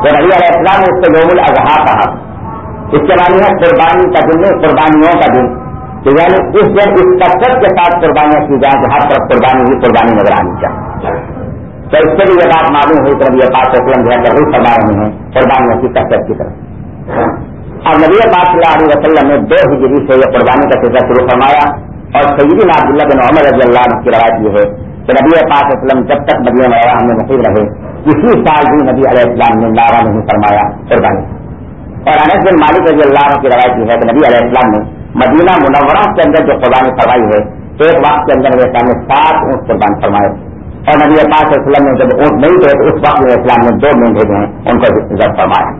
S1: तो नबी इस्लाम ने इसको योमुल अजहा कहा। इसके मानी है कुर्बानी का दिन कुर्बानियों का दिन। तो यानी इस दिन, इस कसरत के साथ कुर्बानियाँ की जाए, जहाँ पर कुर्बानी ही कुर्बानी नज़र आनी चाहिए तो इससे भी ये बात मालूम हुई कि नबी पाक जो है तरह फरमा रहे हैं कुर्बानियों की कसरत की तरफ़। अब नबी पाक सल्लल्लाहु वसल्लम ने दो हिजरी से यह कुर्बानी का सिलसिला शुरू फरमाया। और सईदी अब्दुल्ला बिन उमर रज़ी अल्लाह की रवायत ये है कि नबी पाक वसलम जब तक मदीना में हमें मुकीम रहे इसी साल भी नबी अलैहिस्सलाम ने नारा नहीं फरमाया, कुर्बानी। और अनस बिन मालिक रज़ी अल्लाह की रवायत है कि नबी अलैहिस्सलाम ने मदीना मुनवरा के अंदर जो कुर्बानी फरमाई है, एक वक्त के अंदर मेरे सामने सात ऊँट कुर्बान फरमाए। और नबी पाक वसलम ने जब ऊँट नहीं थे तो उस वक्त मेरे इस्लाम ने दो मेढे जो हैं, उनको जब फरमाया।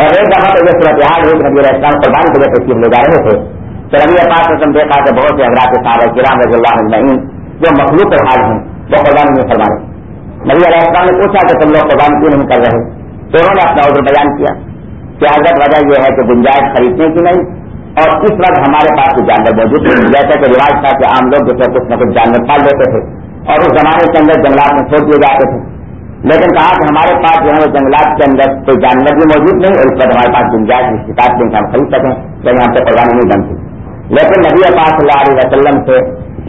S1: और एक दफ़ा तो यह सूरत हाल हुई नबी इस्लाम कुर्बानी के लिए तस्वीर ले जा रहे थे। नबी पाक वसलम देखा कि बहुत से हजरात साहब किराम रज़ी अल्लाह जो मखलूक हाल हैं, वो कुर्बानी नहीं फरमाए। नबी अलैहिस्सलाम ने पूछा कि तुम लोग कुर्बानी क्यों नहीं कर रहे? तो उन्होंने अपना उधर बयान किया कि अगर वजह यह है कि गुंजाइश खरीदने की नहीं, और इस वक्त हमारे पास कुछ जानवर मौजूद थे जैसा कि रिवाज था कि आम लोग जैसे कुछ न कुछ जानवर पाल लेते थे, और उस जमाने के अंदर जंगलात में छोड़ दिए जाते थे। लेकिन कहा कि हमारे पास जो है जंगलात के अंदर कोई जानवर भी मौजूद नहीं, और इस वक्त हमारे पास गुंजाइश शिकायत नहीं हम खरीद सकें लेकिन हमसे कुर्बानी नहीं बनती लेकिन नबी पास वसल्लम से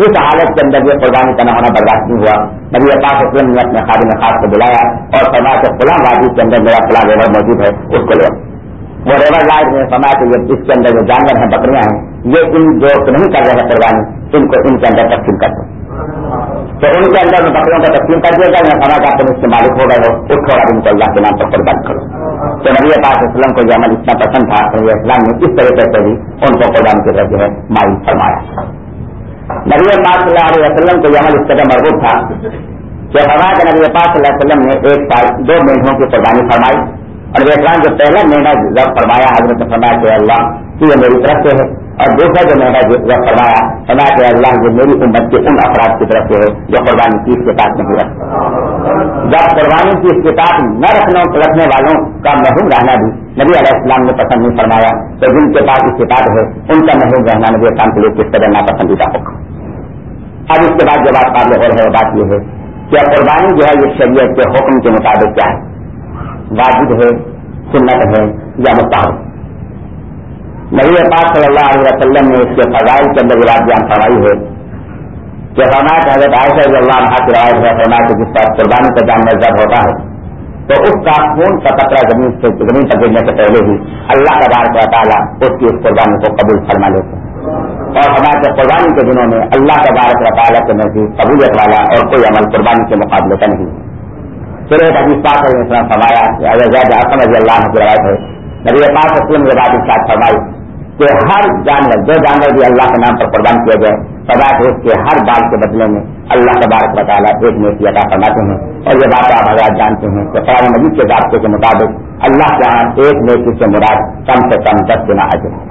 S1: इस हालत के अंदर ये कुर्बानी का न होना बर्दाश्त नहीं हुआ। नबी पास वसलम ने अपने खादी में खास को बुलाया और फरमा के खुला वादी के अंदर मेरा खुला व्यवहार मौजूद है, उसको ले वो रेवर लाइट में समय कि ये इसके अंदर जो जानवर हैं, बकरियाँ हैं, ये इन जो नहीं कर रहे हैं कुर्बानी, इनको इनके अंदर तकसीम कर दो। तो उनके अंदर बकरियों का तकसीम कर दिया जाए मैं समा का तुम इसके मालिक हो गए हो, उठो और इनको अल्लाह के नाम पर कुर्बान करो। तो नबी पाक इस्लाम को यह अमल इतना पसंद था नबी इस्लाम ने इस तरीके से भी उनको कुरान की तरह जो है माई फरमाया। नबी पाक को यह अमल इस तरह मरबूत था, कि फरमा के नबी पाक वसल्लम ने एक साल दो मेढों की कुर्बानी फरमाई, और वेतवान जो पहला महीना जब फरमाया, हज़रत फरमाया के अल्लाह कि यह मेरी तरफ़ से है। और दूसरा जो महीना जब फरमाया फरमाया के अल्लाह ये मेरी उम्मत के उन अपराध की तरफ़ से है, जो कुर्बानी की इसके साथ नहीं रखते। जब कुर्बानी की इसके साथ न रखने रखने वालों का महरूम रहना भी नबी इस्लाम ने पसंद नहीं फरमाया तो जिनके पास इसके साथ है, उनका महरूम रहना नबी इस्लाम के लिए किस तरह नापसंदीदा होगा अब इसके बाद जो बात काबिल हो रही है, बात यह है कि कुर्बानी जो है, ये शरीयत के हुक्म के मुताबिक क्या है? वाजिब है, सुन्नत है या मुस्ताहब? नबी पाक सल्लल्लाहु अलैहि वसल्लम ने इसके फजाइल के अंदर बात बयान फरमाई है। कि फरमाया कि हज़रत आयशा अल्लाह की रवायत है, फरमाया कि जिस पर कुर्बानी का जानवर जब होता है तो उसका खून का कतरा ज़मीन से ज़मीन पर गिरने से पहले ही अल्लाह का बार का ताला उसकी उस कुर्बानी को कबूल फरमा लेते हैं। और हमारे कुर्बानी के दिनों में अल्लाह का बार का ताला के नज़दीक कबूलियत वाला और कोई अमल कुर्बानी के मुकाबले का नहीं फिर एक अभी पाक फरमाया अगर जैद आसम रज़ी अल्लाह की रवायत है, नबी पाक वसलम ये बात इशाद फरमाई कि हर जानवर जो जानवर भी अल्लाह के नाम पर कुर्बान किया जाए सदा के उसके हर बाल के बदले में अल्लाह तबारक बताला एक नेकी अदा फरमाते हैं। और ये बात आप हजरात जानते हैं कि कुरान मजीद के जाब्ते के मुताबिक अल्लाह के यहाँ एक नेकी से मुराद कम से कम दस गुना अजर है।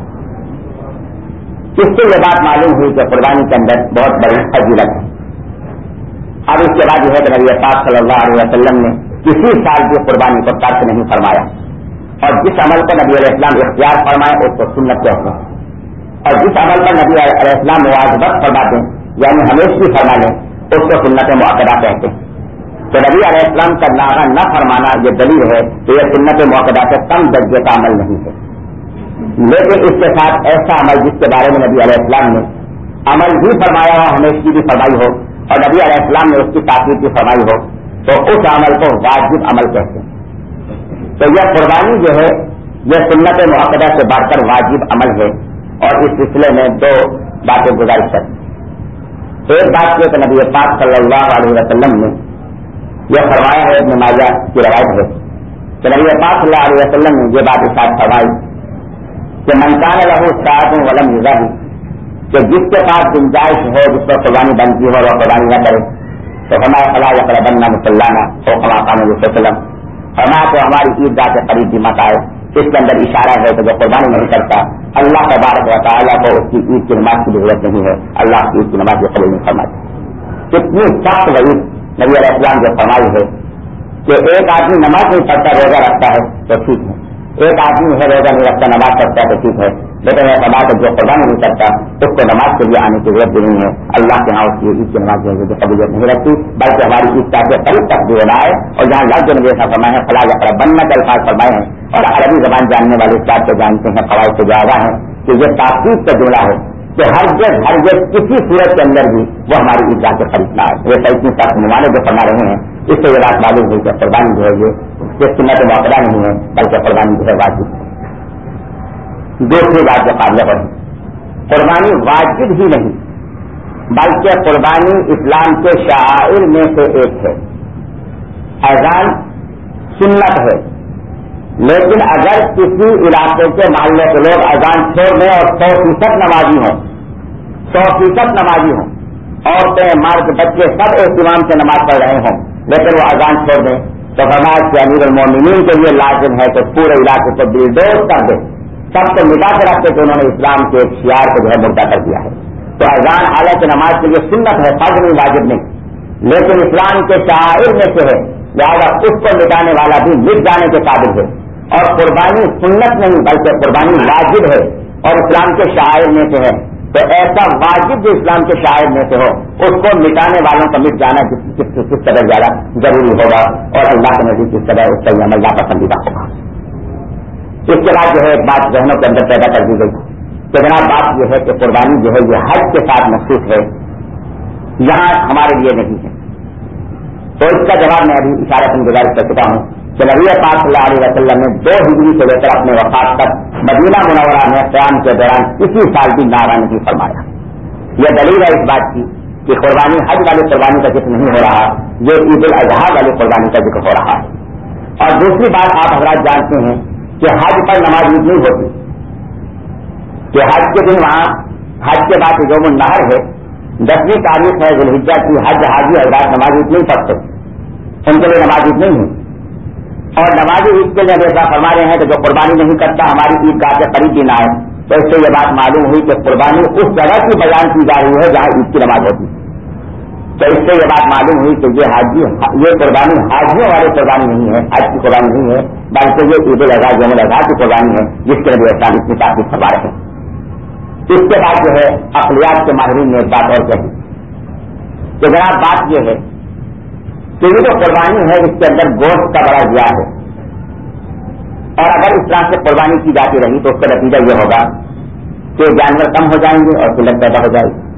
S1: इससे ये बात मालूम हुई कि कुर्बानी के अंदर बहुत बड़ी फजीलत है। अब इसके बाद यह है कि नबी पाक सल्लल्लाहु अलैहि ने किसी साल की कुर्बानी को तर्क नहीं फरमाया। और जिस अमल को नबी इस्लाम इख्तियार फरमाए उसको सुन्नत कहते हैं और जिस अमल पर नबी इस्लाम मुआजबत फरमाते हैं यानी हमेशा भी फरमा लें उसको सुन्नत मुआदा कहते हैं। तो नबी इस्लाम का नागा न फरमाना यह दलील है कि यह सुन्नत मुआदा से कम दर्जे का अमल नहीं है। लेकिन इसके साथ ऐसा अमल जिसके बारे में नबी इस्लाम ने अमल भी फरमाया हो, हमेशा भी फरमाई हो, और नबी इस्लाम ने उसकी ताकीद भी फरमाई हो तो उस अमल को वाजिब अमल कहते हैं। तो यह कुर्बानी जो है, यह सुन्नत मुआदा से बढ़कर वाजिब अमल है और इस सिलसिले में दो बातें गुजारिश करती एक बात यह कि नबी पाक सल्लल्लाहु अलैहि वसल्लम ने यह फरमाया है अपने की रवायत है कि नबी पाक सल्लल्लाहु अलैहि वसल्लम ने यह बात इस फरमाई कि मनकान लहू सात वलम युजाही कि जिसके पास गुंजाइश हो, जिस पर कुर्बानी बनती हो, वह कुर्बानी न करे। तो हमारा फला या बनना मुसल्लाना हो खमा खान वसलम हमारा तो हमारी ईदगाह के करीब भी मत आए इसके अंदर इशारा है तो जो कुर्बानी नहीं करता, अल्लाह तबारक वाली को उसकी ईद की नमाज़ की ज़रूरत नहीं है। अल्लाह की ईद की नमाज़ को कभी नहीं फरमाई कितनी सख्त वही नबी अलैहिस्सलाम जो फरमाई है कि एक आदमी नमाज़ नहीं पढ़ता, रोजा रखता है तो ठीक है। एक आदमी है, रोजा नहीं रखता, नमाज़ पढ़ता है तो ठीक है। लेकिन यह समाज जो कुर्बानी नहीं करता, उसको नमाज़ के लिए आने की ज़रूरत नहीं है। अल्लाह के यहाँ उसकी ईद की नमाज़ जो है कबूलियत नहीं रखती बल्कि हमारी ईद का करीब तक भी है। और जहाँ लफ्ज ने जैसा फरमाए हैं फला या बनना के अल्फाज फरमाए हैं। और अरबी जबान जानने वाले इस बात को जानते हैं फवाद से ज़्यादा है कि यह ताकीद का जुमला है कि हर जग हर जग किसी सूरत के अंदर भी वो हमारी ईदगाह के करीब ना है ये सही तक नुमाने जो फरमा रहे हैं, इससे ये बात मालूम हुई कि कुर्बानी जो है, ये सुन्नत मौकदा नहीं है, बल्कि कुर्बानी जो है वाजिब दूसरी बात जो काबिल पर कुर्बानी वाजिब ही नहीं, बल्कि कुर्बानी इस्लाम के शायर में से एक है। अजान सुन्नत है, लेकिन अगर किसी इलाके के मोहल्ले के लोग अजान छोड़ दें और सौ फ़ीसद नमाजी हों, सौ फ़ीसद नमाजी हों, औरतें, मर्द, बच्चे सब एक इमाम से नमाज़ पढ़ रहे हों, लेकिन वो अजान छोड़ दें तो समाज के अमीर मोमिन के लिए लाजिम है कि पूरे इलाके को दिलदोज कर दें। सबको मिटा के रखते थे उन्होंने इस्लाम के एक शियार को जो है मुद्दा कर दिया है। तो अजान हालाँकि नमाज़ के लिए सुन्नत है, फ़र्ज़ नहीं, वाजिब नहीं। लेकिन इस्लाम के शायर में से है, लिहाजा उसको मिटाने वाला भी मिट जाने के काबिल है। और कुर्बानी सुन्नत नहीं, बल्कि कुर्बानी वाजिब है, और इस्लाम के शायर में से है। तो ऐसा वाजिब जो इस्लाम के शायर में से हो, उसको मिटाने वालों का मिट जाना किस तरह ज़्यादा ज़रूरी होगा, और अल्लाह के नज़दीक किस तरह उसका अमल पसंदीदा होगा। इसके बाद जो है एक बात जहनों के अंदर पैदा कर दी गई। तो जनाब बात यह है कि कुर्बानी जो है, ये हज के साथ महसूस है। यहाँ हमारे लिए नहीं है। तो इसका जवाब मैं अभी इशारा से गुजारिश कर चुका हूँ कि नबी पाक वसल्लम ने दो हिजरी से लेकर अपने वफात तक मदीना मुनवरा में क्याम के दौरान किसी साल भी नारा नहीं फरमाया। यह दलील है इस बात की कि कुर्बानी, हज वाली कुर्बानी का ज़िक्र नहीं हो रहा ये ईद उल अजहा वाली कुर्बानी का ज़िक्र हो रहा है। और दूसरी बात आप हजरात जानते हैं कि हज पर नमाज़ ईद नहीं होती। कि हज के दिन वहाँ, हज के बाद जो नहर है, दसवीं तारीख है गुलहिजा की, हज, हाजी हजरात नमाज़ ईद नहीं पढ़ते। उनके लिए नमाज़ ईद नहीं है। और नमाज़ ईद के लिए ऐसा फरमा रहे हैं कि जो कुर्बानी नहीं करता, हमारी ईद गाह के करीब दिन आए। तो इससे यह बात मालूम हुई कि कुर्बानी उस जगह की बयान की जा रही है जहाँ ईद की नमाज़ होती। है तो इससे ये बात मालूम हुई कि ये हाजी, ये कुर्बानी हाजियों वाली कुर्बानी नहीं है, हज की कुर्बानी नहीं है। बल्कि ये ईद उल अजहा जमल अजहा की कुर्बानी है जिसके लिए इस्लाम इतनी फरवा रहे हैं। इसके बाद जो है, अखलियात के माहरीन ने एक बात और कही। कि जनाब बात यह है कि ये जो कुर्बानी है, इसके अंदर गोश्त का बड़ा जिया है। और अगर इस तरह से कुर्बानी की जाती रही तो उसका नतीजा यह होगा कि जानवर कम हो जाएँगे और किल्लत पैदा हो जाएगी।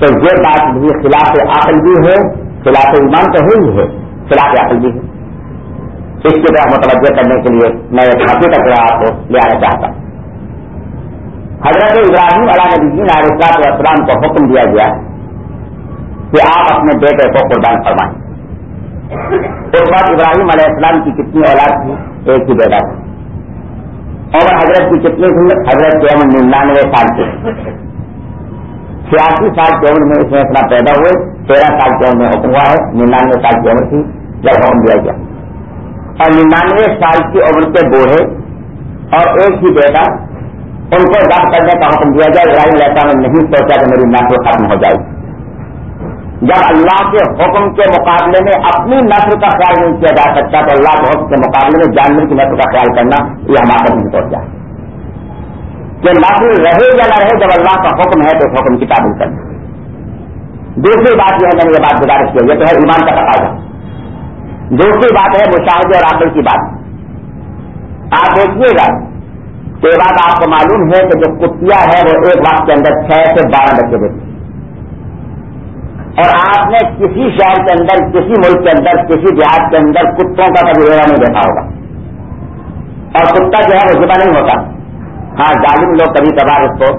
S1: तो ये बात भी खिलाफ आकल भी है, खिलाफ ईमान तो ही है, खिलाफ आकल भी है। इसकी तरह मुतवजह करने के लिए मैं एक हकीकत जो आपको ले आना चाहता हूँ। हज़रत इब्राहिम अला नबी आसलाम को हुक्म दिया गया कि आप अपने बेटे को कुर्बान फरमाएँ। उस वक्त इब्राहिम अलैहिस्सलाम की कितनी औलाद थी? एक ही बेटा था। और हज़रत की कितनी उम्र हज़रत की उम्र निन्यानवे साल की। छियासी साल की उम्र में इसमें इतना पैदा हुए, तेरह साल की उम्र में हुक्म हुआ है, निन्यानवे साल की उम्र थी जब हुक्म दिया गया। और निन्यानवे साल की उम्र के बूढ़े और एक ही बेटा, उनको दफ करने का हुक्म दिया गया इब्राहिम रहता ने नहीं सोचा कि मेरी नस्ल खत्म हो जाएगी। जब अल्लाह के हुक्म के मुकाबले में अपनी नस्ल का ख्याल नहीं किया जा सकता तो अल्लाह के हुक्म के मुकाबले में जानवर की नस्ल का ख्याल करना यह हमारा नहीं सोचा। कि नस्ल रहे या न रहे, जब अल्लाह का हुक्म है तो हुक्म की ताबील करना। दूसरी बात यह मैंने यह बात गुजारिश की यह तो है ईमान का तकाजा। दूसरी बात है मुशाहिदे और आखिर की बात। आप देखिएगा तो ये बात आपको मालूम है कि जो कुतिया है, वो एक वक्त के अंदर छह से बारह बच्चे देती और आपने किसी शहर के अंदर, किसी मुल्क के अंदर, किसी देहात के अंदर कुत्तों का कभी रेवा नहीं देखा होगा। और कुत्ता जो है, वो जुबा नहीं होता। हाँ जालिम लोग कभी कभार उसको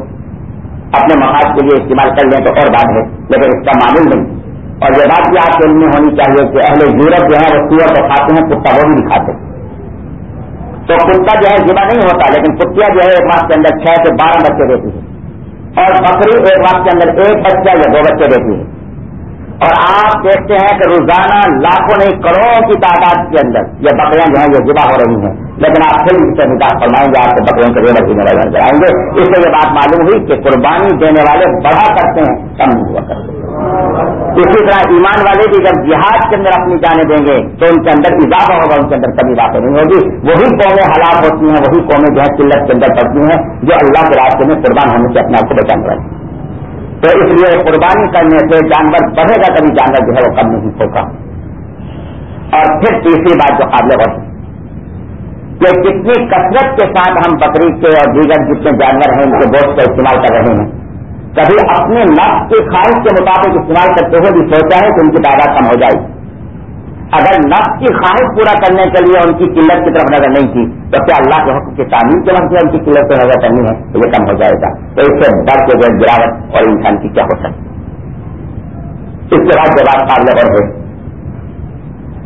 S1: अपने मकाज के लिए इस्तेमाल कर लें तो और बात है, लेकिन इसका मालूम नहीं। और ये बात भी आपके में होनी चाहिए कि अहले यूरोप जो है, वो सूरत को खाते हैं, कुत्ता वो भी दिखाते हैं। तो कुत्ता जो है, जिबा नहीं होता, लेकिन कुत्तिया जो है, एक मास के अंदर छह से बारह बच्चे देती है। और बकरी एक मास के अंदर एक बच्चा या दो बच्चे देती है। और आप देखते हैं कि रोज़ाना लाखों नहीं, करोड़ों की तादाद के अंदर ये बकरियाँ जो है, ये जिबा हो रही हैं। लेकिन आप फिर इससे निकाह फरमाएँगे, आपके बकरियों के रेवर की नज़र आएँगे इससे ये बात मालूम हुई कि कुर्बानी देने वाले बढ़ा करते हैं, कम नहीं हुआ करते। इसी तरह ईमान वाले भी जब जिहाद के अंदर अपनी जाने देंगे तो उनके अंदर इजाफा होगा, उनके अंदर कभी बातें नहीं होगी। वही कौमें हालात होती हैं, वही कौमें जो है किल्लत के अंदर पड़ती हैं, जो अल्लाह के रास्ते में कुर्बान होने से अपने आप को बचाने वाले तो इसलिए कुर्बानी करने से जानवर बढ़ेगा, तभी जानवर जो है वो कम नहीं होगा। और फिर तीसरी बात जो काबिल और कि कितनी कसरत के साथ हम बकरी के और दीगर जितने जानवर हैं उनके गोश्त का इस्तेमाल कर रहे हैं। कभी अपने नफ्स की ख्वाहिश के मुताबिक इस्तेमाल करते हुए भी सोचा है कि उनकी तादाद कम हो जाएगी। अगर नफ्स की ख्वाहिश पूरा करने के लिए उनकी किल्लत की तरफ़ नज़र नहीं की तो क्या अल्लाह के हुक्म की तामील के वक्त उनकी किल्लत पर नज़र करनी है? तो ये कम हो जाएगा। तो इससे डर के जो गिरावट और इंसान की क्या हो सकती इसके बाद जवाब काबिल और है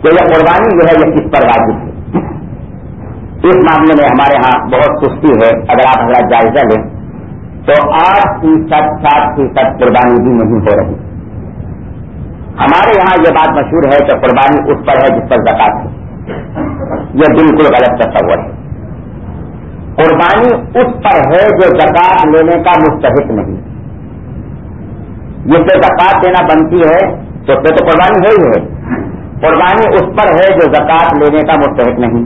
S1: तो यह कुर्बानी जो है यह किस पर वाजिब है? इस मामले में हमारे यहाँ बहुत सुस्ती है। अगर आप हमारा जायजा लें तो आठ फ़ीसद, सात फ़ीसद कुर्बानी भी नहीं हो रही। हमारे यहाँ यह बात मशहूर है कि कुर्बानी उस पर है जिस पर जक़ात है। यह बिल्कुल गलत तस्वर है। कुर्बानी उस पर है जो जक़ात लेने का मुस्तक नहीं। जिससे जक़ात देना बनती है तो फिर तो कुर्बानी है ही है। कुर्बानी उस पर है जो जक़ात लेने का मुस्तक नहीं।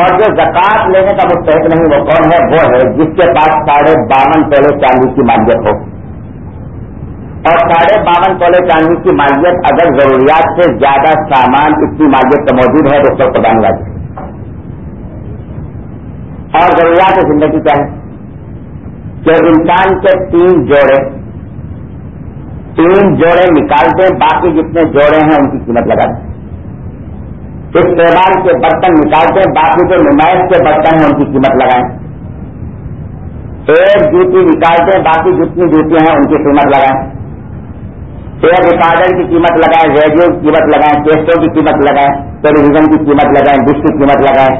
S1: और जो जक़ात लेने का मुस्तक नहीं, वो कौन है? वो है जिसके पास साढ़े बावन पहले चांदी की मालियत हो। और साढ़े बावन तोले चांदी की मालियत अगर जरूरियात से ज़्यादा सामान इसकी मालियत तो मौजूद है तो उसको प्रदान वाजिब और जरूरियात ज़िंदगी क्या है? कि इंसान के तीन जोड़े तीन जोड़े निकालते बाकी जितने जोड़े हैं, उनकी कीमत लगा दें इस्तेमाल के बर्तन निकालते हैं, बाकी जो नुमाइश के बर्तन हैं, उनकी कीमत लगाएँ। एक जूती निकालते हैं, बाकी जितनी जूतियाँ हैं, उनकी कीमत लगाएँ। एक रिकॉर्डर की कीमत लगाएँ रेडियो की कीमत लगाएँ टेस्टों की कीमत लगाएँ टेलीविज़न की कीमत लगाएँ डिश की कीमत लगाएँ,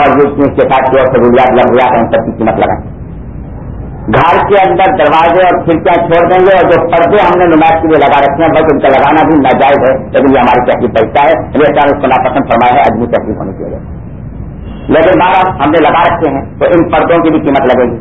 S1: और जितनी इसके साथ जो सहूलियात लगियात हैं सबकी कीमत लगाएँ। घर के अंदर दरवाजे और खिड़कियाँ छोड़ देंगे और जो पर्दे हमने नुमाइश के लिए लगा रखे हैं, बस उनका लगाना भी नाजायज है, लेकिन ये हमारी तहकीब पैसा है। रेस्टा उसको नापसंद फरमाया है आदमी तहकीब होनी चाहिए लेकिन बार हमने लगा रखे हैं तो इन पर्दों की भी कीमत लगेगी।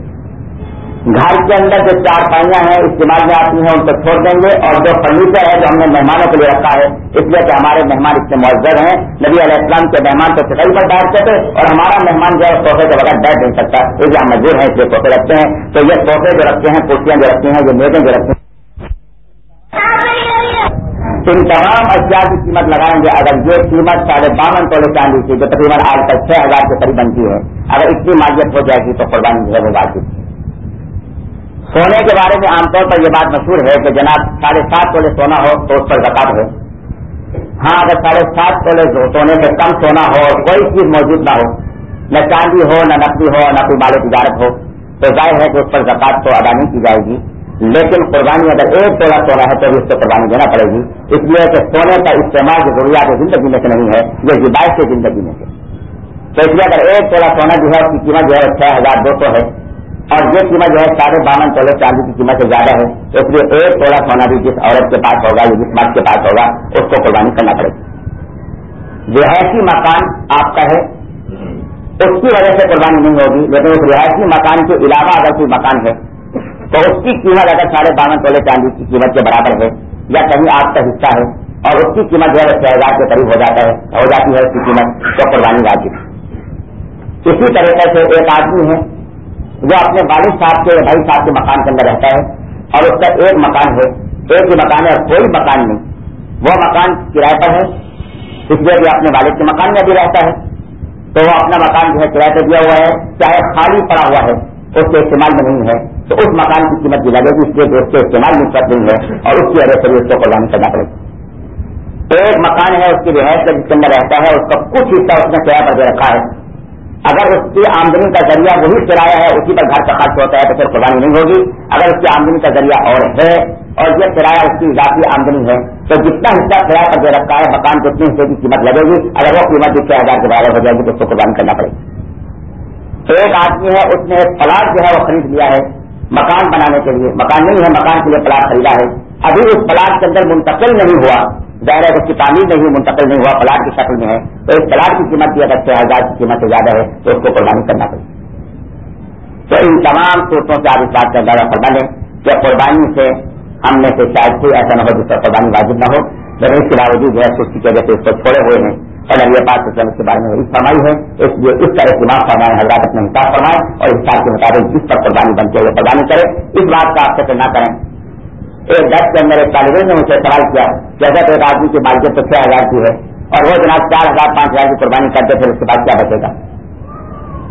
S1: घर के अंदर जो चार पाइयाँ हैं इस्तेमाल में आती हैं, उनको छोड़ देंगे और जो फर्नीचर है जो हमने मेहमानों के लिए रखा है, इसलिए कि हमारे मेहमान इतने मुआजर हैं। नबी इस्लाम के मेहमान तो चटाई पर बैठते थे और हमारा मेहमान जो है, तोहफे के बगैर बैठ नहीं सकता। इसलिए हम मजबूर हैं, इसलिए तोहफे रखते हैं। तो ये तोहफे जो रखते हैं, कुर्सियाँ जो रखती हैं, ये मेजें जो रखते हैं। इन तमाम अशिया की कीमत लगाएँगे। अगर ये कीमत साढ़े बावन तोले चांदी की, जो तकरीबन आज तक छह हज़ार के करीब बनती है, अगर इतनी मालियत हो जाएगी तो कुर्बानी जो है वो वाजिब सोने के बारे में आमतौर पर यह बात मशहूर है कि जनाब साढ़े सात तोले सोना हो तो उस पर जक़ात है। हाँ अगर साढ़े सात तोले सोने से कम सोना हो और कोई चीज़ मौजूद ना हो, न चांदी हो, न नकदी हो, न कोई माल तिजारत हो तो ज़ाहिर है कि उस पर जक़ात तो अदा नहीं की जाएगी। लेकिन कुर्बानी अगर एक तोला सोना है तो भी उसको कुर्बानी देना पड़ेगी। इसलिए कि सोने का इस्तेमाल जो जरूरियात ज़िंदगी में से नहीं है, ये हिदायत की ज़िंदगी में से। तो इसलिए अगर एक तोला सोना जो है उसकी कीमत जो है छह हज़ार दो सौ है। और ये कीमत जो है, साढ़े बावन तोले चांदी की कीमत से ज़्यादा है, इसलिए एक तोला सोना भी जिस औरत के पास होगा, या जिस मर्द के पास होगा, उसको कुर्बानी करना पड़ेगा। रिहायशी मकान आपका है, उसकी वजह से कुर्बानी नहीं होगी, लेकिन उस रिहायशी मकान के अलावा अगर कोई मकान है तो उसकी कीमत अगर साढ़े बावन तोले चांदी की कीमत के बराबर है, या कहीं आपका हिस्सा है, और उसकी कीमत जो है, छह हज़ार के करीब हो जाता है, हो जाती है उसकी कीमत तो कुर्बानी वाजिब। इसी तरीके से एक आदमी है जो अपने वालिद साहब के भाई साहब के मकान के अंदर रहता है, और उसका एक मकान है, एक ही मकान है, और कोई मकान नहीं। वो मकान किराए पर है, इसलिए भी अपने वालिद के मकान में भी रहता है। तो वो अपना मकान जो है किराए पर दिया हुआ है, चाहे खाली पड़ा हुआ है, उसके इस्तेमाल में नहीं है। तो उस मकान की कीमत भी लगेगी इसलिए जो उसके इस्तेमाल में नहीं है, और उसकी वजह से भी उसको कुर्बानी करना पड़ेगा। एक मकान है, उसकी रिहायश जिसके अंदर रहता है, उसका कुछ हिस्सा उसने किराया पर दे रखा है। अगर उसकी आमदनी का ज़रिया वही किराया है, उसी पर घर का खर्च होता है तो फिर कुर्बानी नहीं होगी। अगर उसकी आमदनी का ज़रिया और है, और यह किराया उसकी इजाफी आमदनी है तो जितना हिस्सा किराया पर दे रखा है, मकान को उतने हिस्से की कीमत लगेगी। अगर वो कीमत भी हज़ार के बराबर हो जाएगी तो उसको कुर्बानी करना पड़ेगा। एक आदमी है, उसने एक प्लाट जो है वो खरीद लिया है, मकान बनाने के लिए। मकान नहीं है, मकान के लिए प्लाट खरीदा है। अभी उस प्लाट के अंदर मुंतकिल नहीं हुआ। है उसकी तामीर नहीं, मुंतकिल नहीं हुआ प्लाट की शक्ल में है। तो इस प्लाट की कीमत भी अगर छह हज़ार की कीमत से ज़्यादा है तो उसको कुर्बानी करना पड़ेगा। तो इन तमाम सूत्रों से आप इस बात का अंदाज़ा कर लें कि कुर्बानी से हम में से शायद कोई ऐसा न हो पर कुर्बानी वाजिब न हो। लेकिन इसके बावजूद जो है की वजह से इसको छोड़े हुए हैं। और नबी पाक इसके बारे में वही फरमाई है। इसलिए इस तरह की माफ़ फरमाए, हजरात अपने हिसाब फरमाए और हिसाब के मुताबिक जिस पर कुर्बानी बनती है, वो कुर्बानी करे। इस बात का आप फ़िक्र न करें एक दस के अंदर एक तालब ने मुझसे सवाल किया। जैसा तो एक आदमी की मालिकियत तो छह हज़ार की है और वो जनाब चार हज़ार, पाँच हज़ार की कुर्बानी करते फिर उसके बाद क्या बचेगा?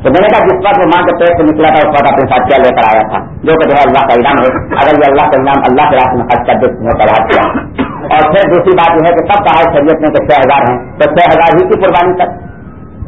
S1: तो मैंने कहा, जिस वक्त वो माँ के पेट से निकला था, उस वक्त अपने साथ क्या लेकर आया था? जो कि जो है अल्लाह का इनाम है। अगर ये अल्लाह का इनाम अल्लाह के रास्ते में खर्च कर दे तबाह किया और फिर दूसरी बात यह है कि सब कहा शरीयत में तो छह हज़ार है तो छह हज़ार ही की कुर्बानी कर।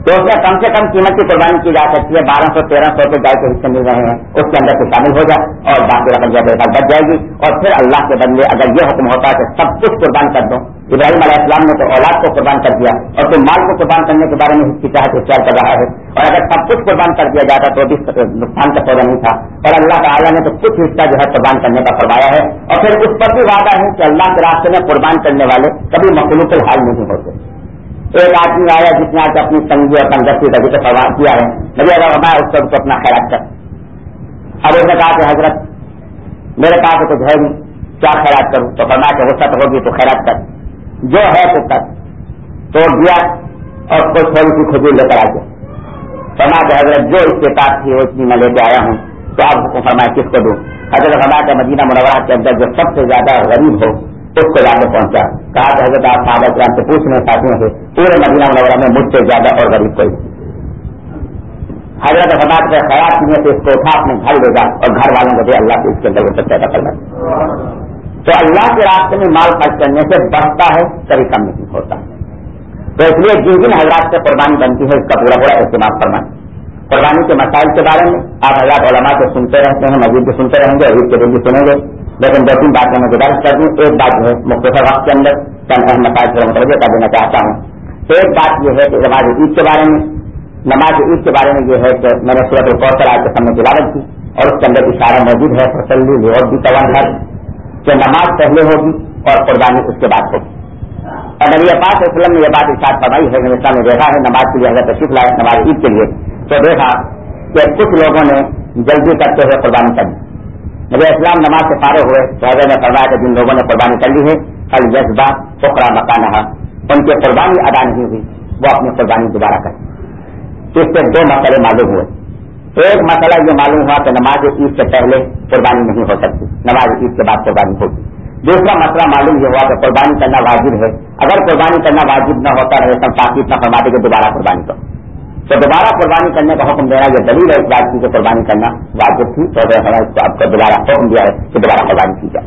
S1: तो उसमें कम से कम कीमत की कुर्बानी की जा सकती है, बारह सौ, तेरह सौ के गाय के हिस्से मिल रहे हैं, उसके अंदर से शामिल हो जाए और बाकी रकम जो है बच जाएगी। और फिर अल्लाह के बदले अगर यह हुक्म होता है कि सब कुछ कुर्बान कर दो, इब्राहिम इस्लाम ने तो औलाद को कुर्बान कर दिया और तो माल को कुर्बान करने के बारे में इसकी चाहत इख्तियार कर रहा है। और अगर सब कुछ कुर्बान कर दिया जाता तो भी नुकसान का पौधा नहीं था। और अल्लाह ताला ने तो कुछ हिस्सा जो है कुर्बान करने का फरमाया है। और फिर उस पर भी वादा है कि अल्लाह के रास्ते में कुर्बान करने वाले कभी मखलूक हाल नहीं होते। एक आदमी आया जिसने आज अपनी तंगी और तंगस्ती का ज़िक्र सवाल किया है नबी अगर हमारा उसको उसको अपना खैरात कर अब उसने कहा कि, हज़रत, मेरे पास कुछ है नहीं, क्या खैरात करूँ? तो फरमा के वसत होगी तो खैरात कर। जो है तो कर। तो दिया और कोई थोड़ी सी खुजूर लेकर आ गया। फरमा के, हज़रत, जो इसके पास थी, वो इतनी मैं लेके आया हूँ तो आप उसको फरमाया किसको दूँ? हज़रत फरमा मदीना मुनवरा के अंदर जो सबसे ज़्यादा गरीब हो उसको जाके पहुँचा। कहा कि हज़रत आप साहब इस्लाम से पूछने साथियों से, पूरे मदीना मुनवरा में मुझसे ज़्यादा और गरीब कोई हज़रत हमाद के खयाल पीने से इसको उठा अपने घर लेगा और घर वालों को भी अल्लाह को इसके अंदर वो पैदा करना तो अल्लाह के रास्ते में माल खर्च करने से बढ़ता है, कभी कम नहीं होता। तो इसलिए जिन जिन हजरात से कुर्बानी बनती है, इसका पूरा पूरा इस्तेमाल करना कुर्बानी के मसाइल के बारे में आप हजरात ओलमा से सुनते रहते हैं, मजीद भी सुनते रहेंगे ईद के दिन भी सुनेंगे। लेकिन दो तीन बातें मैं गुजारिश कर दूँ। एक बात जो है मुख्तर वक्त के अंदर चंद अहम मसाज पर मुतवजह कर देना चाहता हूँ। एक बात यह है कि नमाज़ ईद के बारे में, नमाज़ ईद के बारे में यह है कि मैंने सूरत कौशल आज के सामने तिलावत की और उसके अंदर इशारा मौजूद है फसली और भी तवन है कि नमाज़ पहले होगी और कुर्बानी उसके बाद होगी। और नबी पाक इस्लम ने यह बात इशाद फरमाई है नबी सामने देखा है, नमाज़ के लिए अगर तशीफ लाए नमाज़ ईद के लिए तो देखा कि कुछ लोगों ने जल्दी करते हुए कुर्बानी कर दी। नबी इस्लाम नमाज़ से फारे हुए तो ने फरमाया कि जिन लोगों ने कुर्बानी कर ली है कल जज्बा टुकड़ा मकान उनकी कुर्बानी अदा नहीं हुई, वो अपनी कुर्बानी दोबारा करें। इससे दो मसले मालूम हुए। एक मसला ये मालूम हुआ कि नमाज़ ईद से पहले कुर्बानी नहीं हो सकती, नमाज़ ईद के बाद कुर्बानी होगी। दूसरा मसला मालूम ये हुआ कि कुर्बानी करना वाजिब है। अगर कुर्बानी करना वाजिब न होता रहे सब ताकीद फरमाते कि दोबारा कुर्बानी करो। तो दोबारा कुर्बानी करने का हुक्म देना यह दलील है इस बात की कुर्बानी करना वाजिब थी तो आपको दोबारा हुक्म दिया है कि दोबारा कुर्बानी की जाए।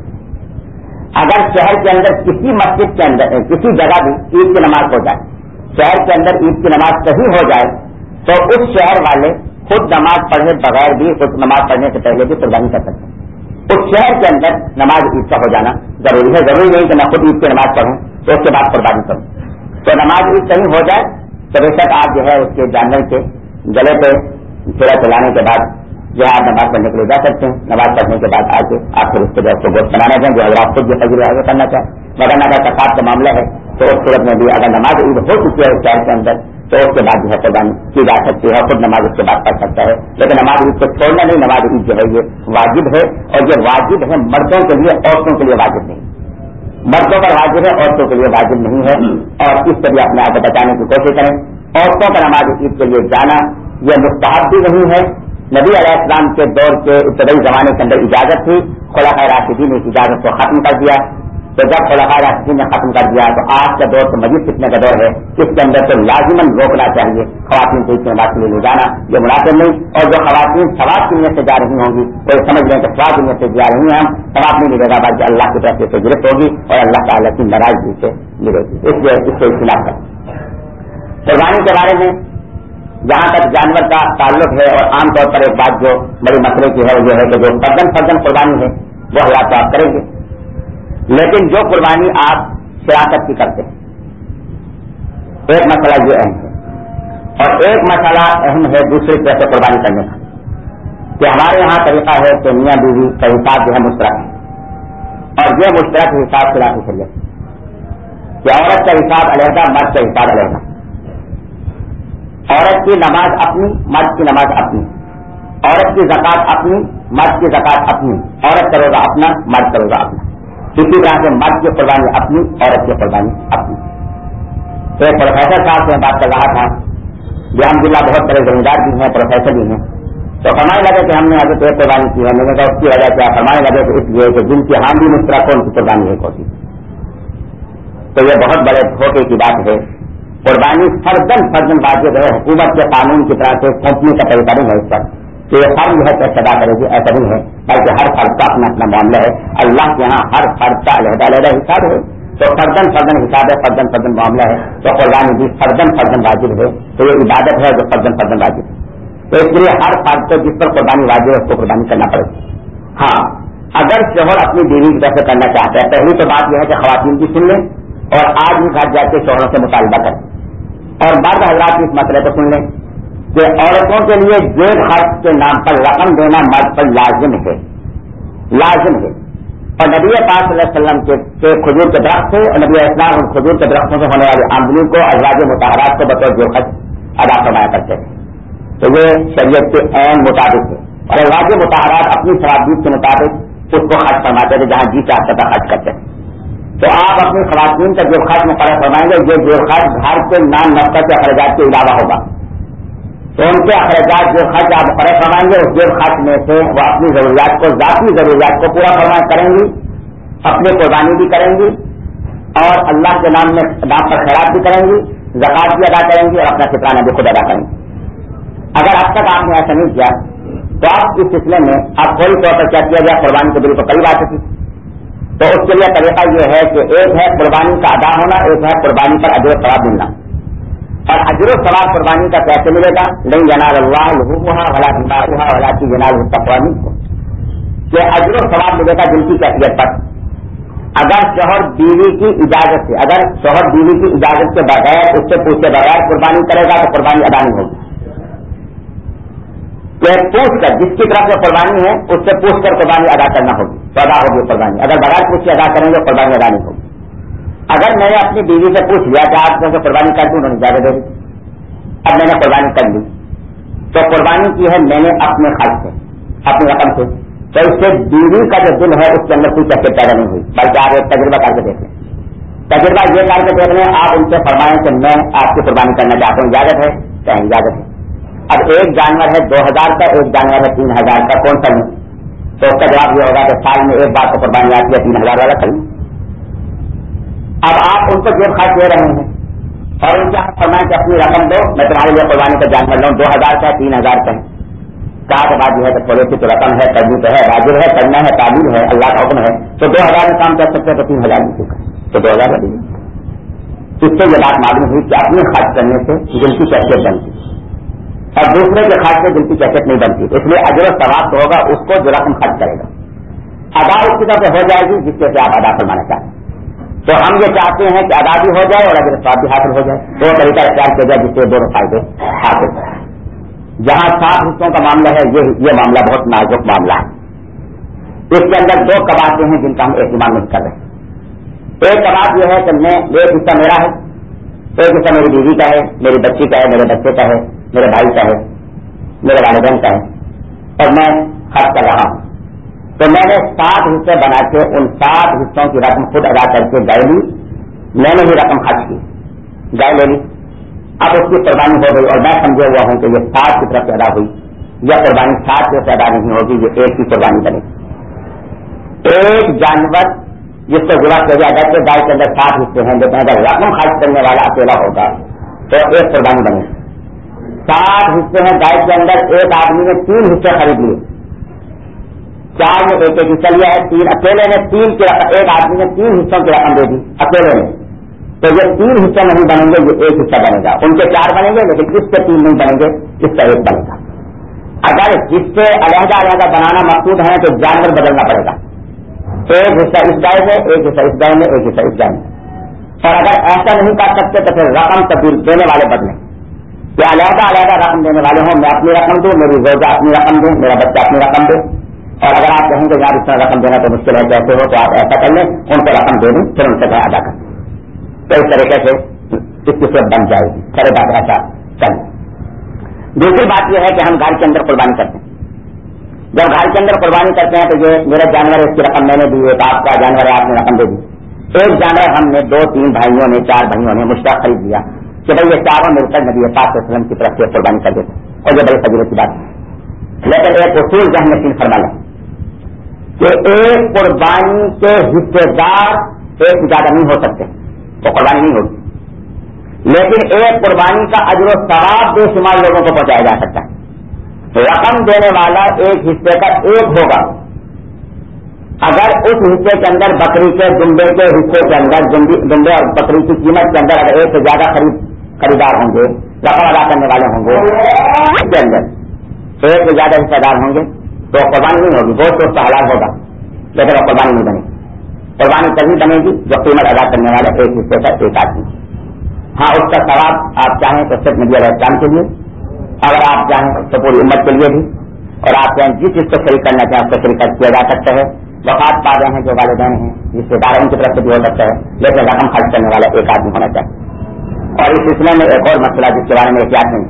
S1: अगर शहर के अंदर किसी मस्जिद के अंदर किसी जगह भी ईद की नमाज़ हो जाए, शहर के अंदर ईद की नमाज़ सही हो जाए तो उस शहर वाले खुद नमाज़ पढ़े बगैर भी, खुद नमाज़ पढ़ने से पहले भी कुर्बानी कर सकते हैं। उस शहर के अंदर नमाज़ ईद का हो जाना ज़रूरी है, ज़रूरी नहीं कि मैं खुद ईद की नमाज़ पढ़ूं तो उसके बाद कुर्बानी करूँ। तो नमाज़ ईद सही हो जाए तो बेशक आप जो है उसके जानवर के गले पे चेरा चलाने के बाद जो है आप नमाज़ पढ़ने के लिए जा सकते हैं। नमाज़ पढ़ने के बाद आके आप फिर उसके बाद गोश्त बनाना चाहें जो अगर आप खुद जो फजर आगे करना चाहें। मगर अगर कसाब का मामला है तो उस सूरत में भी अगर नमाज़ ईद हो चुकी है उस शहर के अंदर तो उसके बाद जो है कुर्बानी की जा सकती है खुद नमाज़ उसके बाद पढ़ सकता है। लेकिन नमाज़ ईद को छोड़ना नहीं, नमाज़ ईद जो है ये वाजिब है और ये वाजिब है मर्दों के लिए, औरतों के लिए वाजिब नहीं। मर्दों पर वाजिब है औरतों के लिए वाजिब नहीं है। और इस पर भी अपने आप को बचाने की कोशिश करें। औरतों का नमाज़ ईद के लिए जाना यह मुस्ताहब भी नहीं है। नबी अलाम के दौर के इब्तदाई जमाने के अंदर इजाज़त थी। खुलाफा राशिदी ने इस इजाज़त को खत्म कर दिया। तो जब खुलाफा राशिदी ने खत्म कर दिया तो आज का दौर तो मजीद कितने का दौर है। इसके अंदर तो लाजिमन रोकना चाहिए। खातन को बात के लिए ले जाना, ये मुनासिब नहीं। और जो खातन सवाब की से जा रही होंगी वो समझ लें कि स्वाब की से जा रही हैं हम। सवाब नहीं मिलेगा, बल्कि अल्लाह की तरफ़ से गिरफ्त होगी और अल्लाह ताला की नाराज़गी से मिलेगी। इसलिए इससे इख्तलाफ है कुर्बानी के बारे में, जहाँ तक जानवर का ताल्लुक है, और आमतौर पर एक बात जो बड़ी मसले की है, वो ये है कि जो फर्जन फर्जन कुर्बानी है, वो हलात तो आप करेंगे। लेकिन जो कुर्बानी आप सियासत की करते हैं। एक मसला ये अहम है। और एक मसला अहम है दूसरी तरह से कुर्बानी करने का। कि हमारे यहाँ तरीका है कि मियाँ बीवी का हिसाब जो है मुश्तरक है। और ये मुश्तरक हिसाब खिलाफ शरीय कि औरत का हिसाब अलहदा, मर्द का हिसाब अलहदा। औरत की नमाज़ अपनी, मर्द की नमाज़ अपनी। औरत की जक़ात अपनी, मर्द की जक़ात अपनी। औरत का रोजा अपना, मर्द का रोजा अपना। इसी तरह से मर्द की कुर्बानी अपनी, औरत की कुर्बानी अपनी। तो एक प्रोफेसर साहब से बात कर रहा था। जिला बहुत बड़े जमींदार भी हैं प्रोफेसर भी हैं। तो फरमाने लगे कि हमने अभी तो कुर्बानी की है। मैंने कहा, उसकी वजह क्या फरमाने लगे कि इसलिए कि जिनकी हांडी मुस्तरा कौन सी कुर्बानी एक होती तो ये बहुत बड़े धोखे की बात है। कुर्बानी फर्जन फर्जन वाजिब है हुकूमत के कानून की तरह से सौंपने का तरीका नहीं है इस पर। तो ये फ़र्ज़ है टैक्स अदा करेगी, ऐसा नहीं है। बल्कि हर फ़र्ज़ का अपना अपना मामला है। अल्लाह के यहाँ हर फ़र्ज़ का अलहदा अलहदा हिसाब है। तो फर्जन फर्जन हिसाब है फर्जन फर्जन मामला है। तो कुर्बानी भी फर्जन फर्जन वाजिब है। तो ये इबादत है जो फर्जन फर्जन वाजिब। है तो इसलिए हर फ़र्ज़ को जिस पर कुर्बानी वाजिब है, उसको कुर्बानी करना पड़ेगी। हाँ अगर शोहर अपनी बीवी की तरफ़ से करना चाहते हैं, पहली तो बात यह है कि खातन की सुन लें और आज भी घर जाके शोहरों से मुतालबा करें। और मर्द हजरात इस मसले को सुन लें। कि औरतों के लिए जेब खर्च के नाम पर रकम देना मर्द पर लाजिम है। लाजिम है। और नबी पाक के, खजूर के दरख्त थे और नबी इस्लाम उन खजूर के दरख्तों से होने वाली आमदनी को अजवाज मुताहरात को बतौर जेब खर्च अदा करवाया करते थे। तो ये शरीयत के अन मुताबिक है। और अजवाज मुताहरात अपनी शराबदीद के मुताबिक उसको खर्च फरमाते थे जहाँ जी चाहता था खर्च करते थे। तो आप अपनी खातन का जो खर्च मुकर फरमाएँगे ये जो खर्च घर के नाम नफ्ता के अखराज के अलावा होगा। तो उनके अखराज जो खर्च आप मुकर फरमाएँगे, उस जेब खर्च में से वो अपनी जरूरियात को, जाती जरूरियात को पूरा फरमा करेंगी। अपनी कुर्बानी भी करेंगी। और अल्लाह के नाम में नाम पर खैरात भी करेंगी, जक़ात भी अदा करेंगी और अपना फितराना भी खुद अदा करेंगी। अगर अब तक आपने ऐसा नहीं किया तो आप इस सिलसिले में आप कोई तौर पर क्या किया गया? कुर्बानी के बिल को करीब आ चुकी तो उसके लिए तरीका यह है कि एक है कुर्बानी का अदा होना, एक है कुर्बानी पर अजर खराब मिलना। और अजर सवाब कुर्बानी का कैसे मिलेगा। नहीं जनाब अल्लाह लहूहा भला दिमागुहा भला की जनाब तकवानी को कि अजर सवाब मिलेगा जिनकी कैफियत पर। अगर शोहर बीवी की इजाज़त से, अगर शोहर बीवी की इजाज़त के बगैर, उससे पूछे बगैर कुर्बानी करेगा तो कुर्बानी अदा नहीं होगी। कि पूछ कर जिसकी तरफ़ से कुर्बानी है, उससे पूछकर कुर्बानी अदा करना होगी। तो अदा होगी कुर्बानी। अगर बगैर पूछ के अदा करेंगे, कुर्बानी अदा नहीं होगी। अगर मैंने अपनी बीवी से पूछ लिया कि आप जैसे कुर्बानी कर दूँ, उन्होंने ज़्यादा दे दी। अब मैंने कुर्बानी कर ली। तो कुर्बानी की है मैंने अपने खर्च से, अपनी रकम से। तो इससे बीवी का जो दिल है, उसके अंदर कोई चक्कर पैदा नहीं हुई। बल्कि आप एक तजुर्बा करके देख तजुर्बा ये करके देख लें, आप उनसे फरमाएँ कि मैं आपकी कुर्बानी करना चाहता हूँ। इजाज़त है? चाहे इजाज़त है। अब एक जानवर है दो हज़ार का, एक जानवर है तीन हज़ार का। कौन सा नहीं तो उसका जवाब यह होगा कि साल में एक बार तो कुर्बानी आती है, तीन हज़ार वाला कल अब आप उनको जेब खर्च दे रहे हैं और उनसे आप फरमाएँ कि अपनी रकम दो, मैं तुम्हारे लिए कुर्बानी का जानवर लूँ, दो हज़ार का तीन हज़ार का कहा के बाद है तो थोड़ी सी तो रकम है करनी तो है राजिर है करना है ताबीर है, अल्लाह का हुक्म है तो दो हज़ार में काम कर सकते हैं तो तीन हज़ार में चुका तो दो हज़ार इससे ये बात मालूम हुई कि अपने खर्च करने से दिल की कैसे बनती और दूसरे के खर्च से दिल की कैफियत नहीं बनती, इसलिए अजर सवाब तो होगा, उसको जो रकम खर्च करेगा। अदा उसकी तरफ़ हो जाएगी, जिससे आप अदा फरमाना चाहें। तो हम ये चाहते हैं कि आज़ादी हो जाए और अगर स्वाद भी हासिल हो जाए। तो तरीका इख्तियार किया जाए जिससे दोनों फ़ायदे हासिल हो। जहाँ सात हिस्सों का मामला है, ये ये मामला बहुत नाजुक मामला है। इसके अंदर दो कबाते हैं जिनका हम एहतमाम नहीं कर रहे एक कबाब यह है कि मैं एक हिस्सा मेरा है, एक हिस्सा मेरी बीवी का है, मेरी बच्ची का है, मेरे बच्चे का है, मेरे भाई का है, मेरे वालदेन का है, और मैं खर्च कर रहा हूँ। तो मैंने सात हिस्से बना के उन सात हिस्सों की रकम खुद अदा करके गाय ली। मैंने ही रकम खर्च की, गाय ले ली। अब उसकी कुर्बानी हो गई और मैं समझे हुआ हूँ कि ये सात की तरफ़ अदा हुई। यह कुर्बानी सात से अदा नहीं होगी, ये एक की कुर्बानी बनेगी। एक जानवर जिसको जुड़ा किया जाएगा कि गाय के अंदर सात हिस्से हैं, लेकिन अगर रकम खर्च करने वाला अकेला होगा तो एक कुर्बानी बनेगी। सात हिस्से हैं गाय के अंदर, एक आदमी ने तीन हिस्से खरीद लिए। चार में हिस्सा लिया है तीन। अकेले ने तीन की रकम एक आदमी ने तीन हिस्सों की रकम दे दी अकेले में। तो ये तीन हिस्से नहीं बनेंगे, ये एक हिस्सा बनेगा। उनके चार बनेंगे, लेकिन इसके तीन नहीं बनेंगे, इसका एक बनेगा। अगर जिससे अलहदा अलहदा बनाना मकसूद है तो जानवर बदलना पड़ेगा। एक हिस्सा इस गाय में, एक हिस्सा इस गाय में, एक हिस्सा इस गाय में। और अगर ऐसा नहीं कर सकते तो फिर रकम तब्दील देने वाले बदले। या अलहदा अलहदा रकम देने वाले हों, मैं अपनी रकम दूँ, मेरी रोजा अपनी रकम दूँ, मेरा बच्चा अपनी रकम दे। और अगर आप कहेंगे यार इतना रकम देना तो मुश्किल है कैसे हो तो आप ऐसा कर लें उनको रकम दे दें, फिर उनसे अदा कर तो इस तरीके से इसकी सूरत बन जाएगी। खरे, बात ऐसा। कर दूसरी बात यह है कि हम घर के अंदर कुर्बानी करते हैं। जब घर के अंदर कुर्बानी करते हैं तो ये मेरा जानवर इसकी रकम मैंने दी है एक आपका जानवर है, आपने रकम दे दी। एक जानवर हमने, दो, तीन भाइयों ने, चार भाइयों ने मुश्ता खरीद लिया कि भाई ये चारों मिलकर नबी पाक की तरफ़ से कुर्बानी कर देते और ये बड़ी फजीलत की बात है। लेकिन एक उसूल जहन नशीन फरमा लें। कि एक कुर्बानी के हिस्सेदार एक ज़्यादा नहीं हो सकते तो कुर्बानी नहीं होगी। लेकिन एक कुर्बानी का अजर सवाब बेशुमार लोगों को पहुँचाया जा सकता है। रकम देने वाला एक हिस्से का एक होगा। अगर उस हिस्से के अंदर बकरी के दुम्बे के हिस्से के अंदर दुम्बे और बकरी की कीमत के अंदर अगर एक से ज़्यादा खरीद खरीदार होंगे, रकम अदा करने वाले होंगे उसके अंदर एक से ज़्यादा हिस्सेदार होंगे। तो कुर्बानी नहीं होगी, बहुत तो उसका हलाल होगा, लेकिन वो कुर्बानी नहीं बनेगी। कुर्बानी तभी बनेगी जो कीमत अदा करने वाला एक हिस्से का एक आदमी। हाँ उसका सवाब आप चाहें तो सिर्फ़ नबी इस्लाम के लिए, अगर आप चाहें तो पूरी उम्मत के लिए भी, और आप चाहें जिस चीज़ को करना चाहें, उसको शरीक किया जा सकता है। वफात पा रहे हैं जो वालदेन हैं, रिश्तेदार उनकी तरफ़ से भी हो सकता है, लेकिन रकम खर्च करने वाला एक आदमी होना चाहिए। और इस सिलसिले में एक और मसला जिसके बारे में एहतियात नहीं।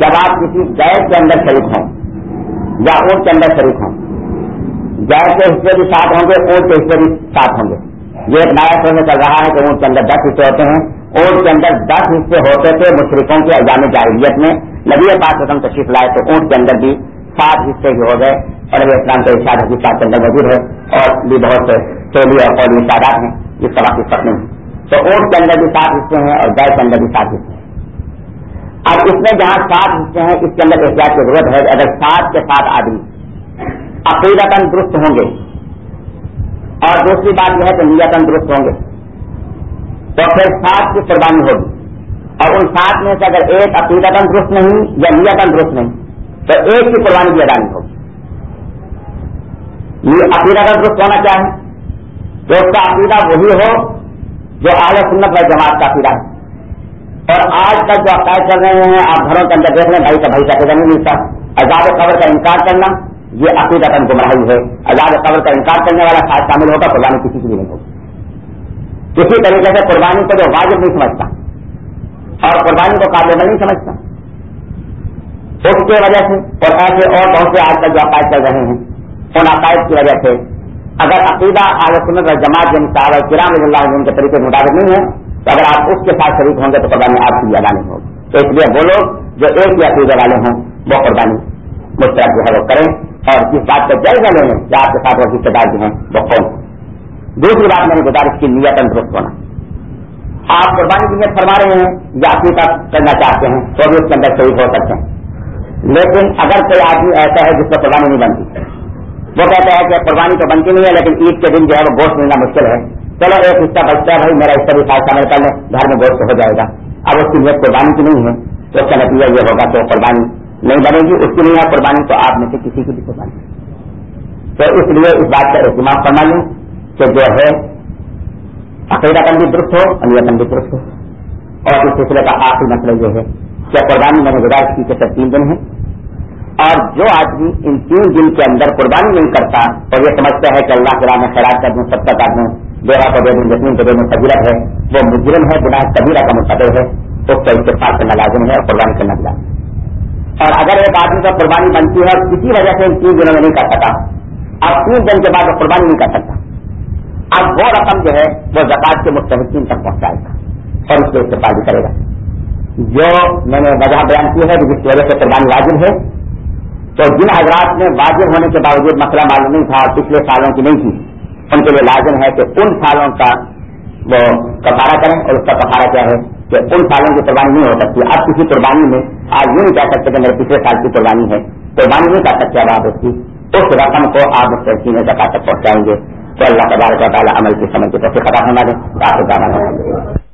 S1: जब आप किसी गैस के अंदर शरीक हों या ऊँट के अंदर शरीक हों। गाय के हिस्से भी साथ होंगे ऊँट के हिस्से भी साथ होंगे। ये एक नया समय चल रहा है कि ऊँट के अंदर दस हिस्से होते हैं। ऊँट के अंदर दस हिस्से होते थे मुशरकों के अजाम जाहिलियत में। नबी पाक रकम तशीफ लाए तो ऊँट के अंदर भी सात हिस्से ही हो गए। और अभी इस्लाम के इशाद हकीक के अंदर मौजूद है और भी बहुत से टोली और कौली तादाद हैं, जिसका फ़र्क नहीं। तो ऊँट के अंदर भी सात हिस्से हैं और गाय के अंदर भी सात हिस्से हैं। अब इसमें जहाँ सात हिस्से हैं, इसके अंदर एहतियात की ज़रूरत है अगर सात के सात आदमी अकीदतन दुरुस्त होंगे, और दूसरी बात यह है कि नियतन दुरुस्त होंगे तो फिर सात की कुर्बानी होगी। और उन सात में से अगर एक अकीदतन दुरुस्त नहीं, या नियतन दुरुस्त नहीं तो एक की कुर्बानी भी अदा नहीं होगी अकीदतन दुरुस्त होना क्या है? तो उसका अकीदा वही हो, जो आल सुन्नत व जमात का अकीदा है। और आज तक जो अकायद कर रहे हैं, आप घरों के अंदर देख रहे हैं, भाई का भाई का नहीं मिलता। आज़ाद खबर का इनकार करना, ये अकीदतन गुमराही है। आज़ाद खबर का इनकार करने वाला साथ शामिल होगा कुर्बानी किसी की भी नहीं होगी किसी तरीके से कुर्बानी को जो वाजिब नहीं समझता, और कुर्बानी को काबिल नहीं समझता। उसके वजह से, और ऐसे और बहुत से आजकल जो अकायद कर रहे हैं, उन अकायद की वजह से, अगर अकीदा आल सुनत जमात जिन साहब किराम उनके तरीके मुताबिक नहीं है तो अगर आप उसके साथ शरीक होंगे तो कुर्बानी आपकी अदा नहीं होगी। तो इसलिए वो लोग जो एक ही अकीदे वाले हों, वो कुर्बानी मुश्तरक जो है वो करें और जिस बात को जायजा लेने कि आपके साथ वो रिश्तेदार जो हैं, वो कौन दूसरी बात, मैंने गुजारिश की, नियत दुरुस्त होना। आप कुर्बानी की नियत फरमा रहे हैं या अकीदा करना चाहते हैं तो भी उसके अंदर शरीक हो सकते हैं। लेकिन अगर कोई आदमी ऐसा है जिसको कुर्बानी नहीं बनती, वो कहता है कि कुर्बानी तो बनती नहीं है, लेकिन ईद के दिन जो है वो गोश्त मिलना मुश्किल है। चलो एक हिस्सा बचता है भाई, मेरा हिस्सा भी साथ शामिल कर ले, घर में गोश्त हो जाएगा। अब उसकी नियत कुर्बानी की नहीं है तो उसका नतीजा ये होगा तो कुर्बानी नहीं बनेगी, उसकी नहीं है कुर्बानी तो आप में से किसी की भी कुर्बानी तो इसलिए इस बात का एहतमाम करना लें कि जो है, अकेलापन भी दुरुस्त हो, अनियतन भी दुरुस्त हो। और इस सिलसिले का आखिरी मतलब यह है कि कुर्बानी मैंने गुजारिश की कि तीन दिन है और जो आदमी इन तीन दिन के अंदर कुर्बानी नहीं करता, और ये समझता है कि अल्लाह के राम में कर दूँ सबका कर दूँ बेवा को दे दूँ ज़मीन को दे दूँ है, वो मुजरम है बिना कबीरा का मुकदर है उसका इस्तेफाक करना लाजम है और कुर्बानी करना भी और अगर एक आदमी का कुर्बानी बनती है, और किसी वजह से इन तीन दिनों में नहीं कर सका अब तीन दिन के बाद वो कुर्बानी नहीं कर सकता, अब वो रकम जो है, वो जक़ात के मुस्तकिन तक पहुंचाएगा, और उसको इस्तेफाल भी करेगा। जो मैंने वजह बयान की है जिस वजह से कुर्बानी वाजिब है तो जिन हजरात में वाजिब होने के बावजूद मसला मालूम नहीं था, पिछले सालों की नहीं थी, उनके लिए लाजिम है कि उन सालों का वो कफारा करें और उसका कफारा क्या है कि उन सालों की कुर्बानी नहीं हो सकती। अब किसी कुर्बानी में आज ये नहीं कह सकते कि मेरे पिछले साल की कुर्बानी है। कुर्बानी नहीं कर सकते अब आप उसकी। उस रकम को आप लड़की में जगह तक पहुंचाएँगे। तो अल्लाह तबारक अमल की समझ के तो खत्म होना दें।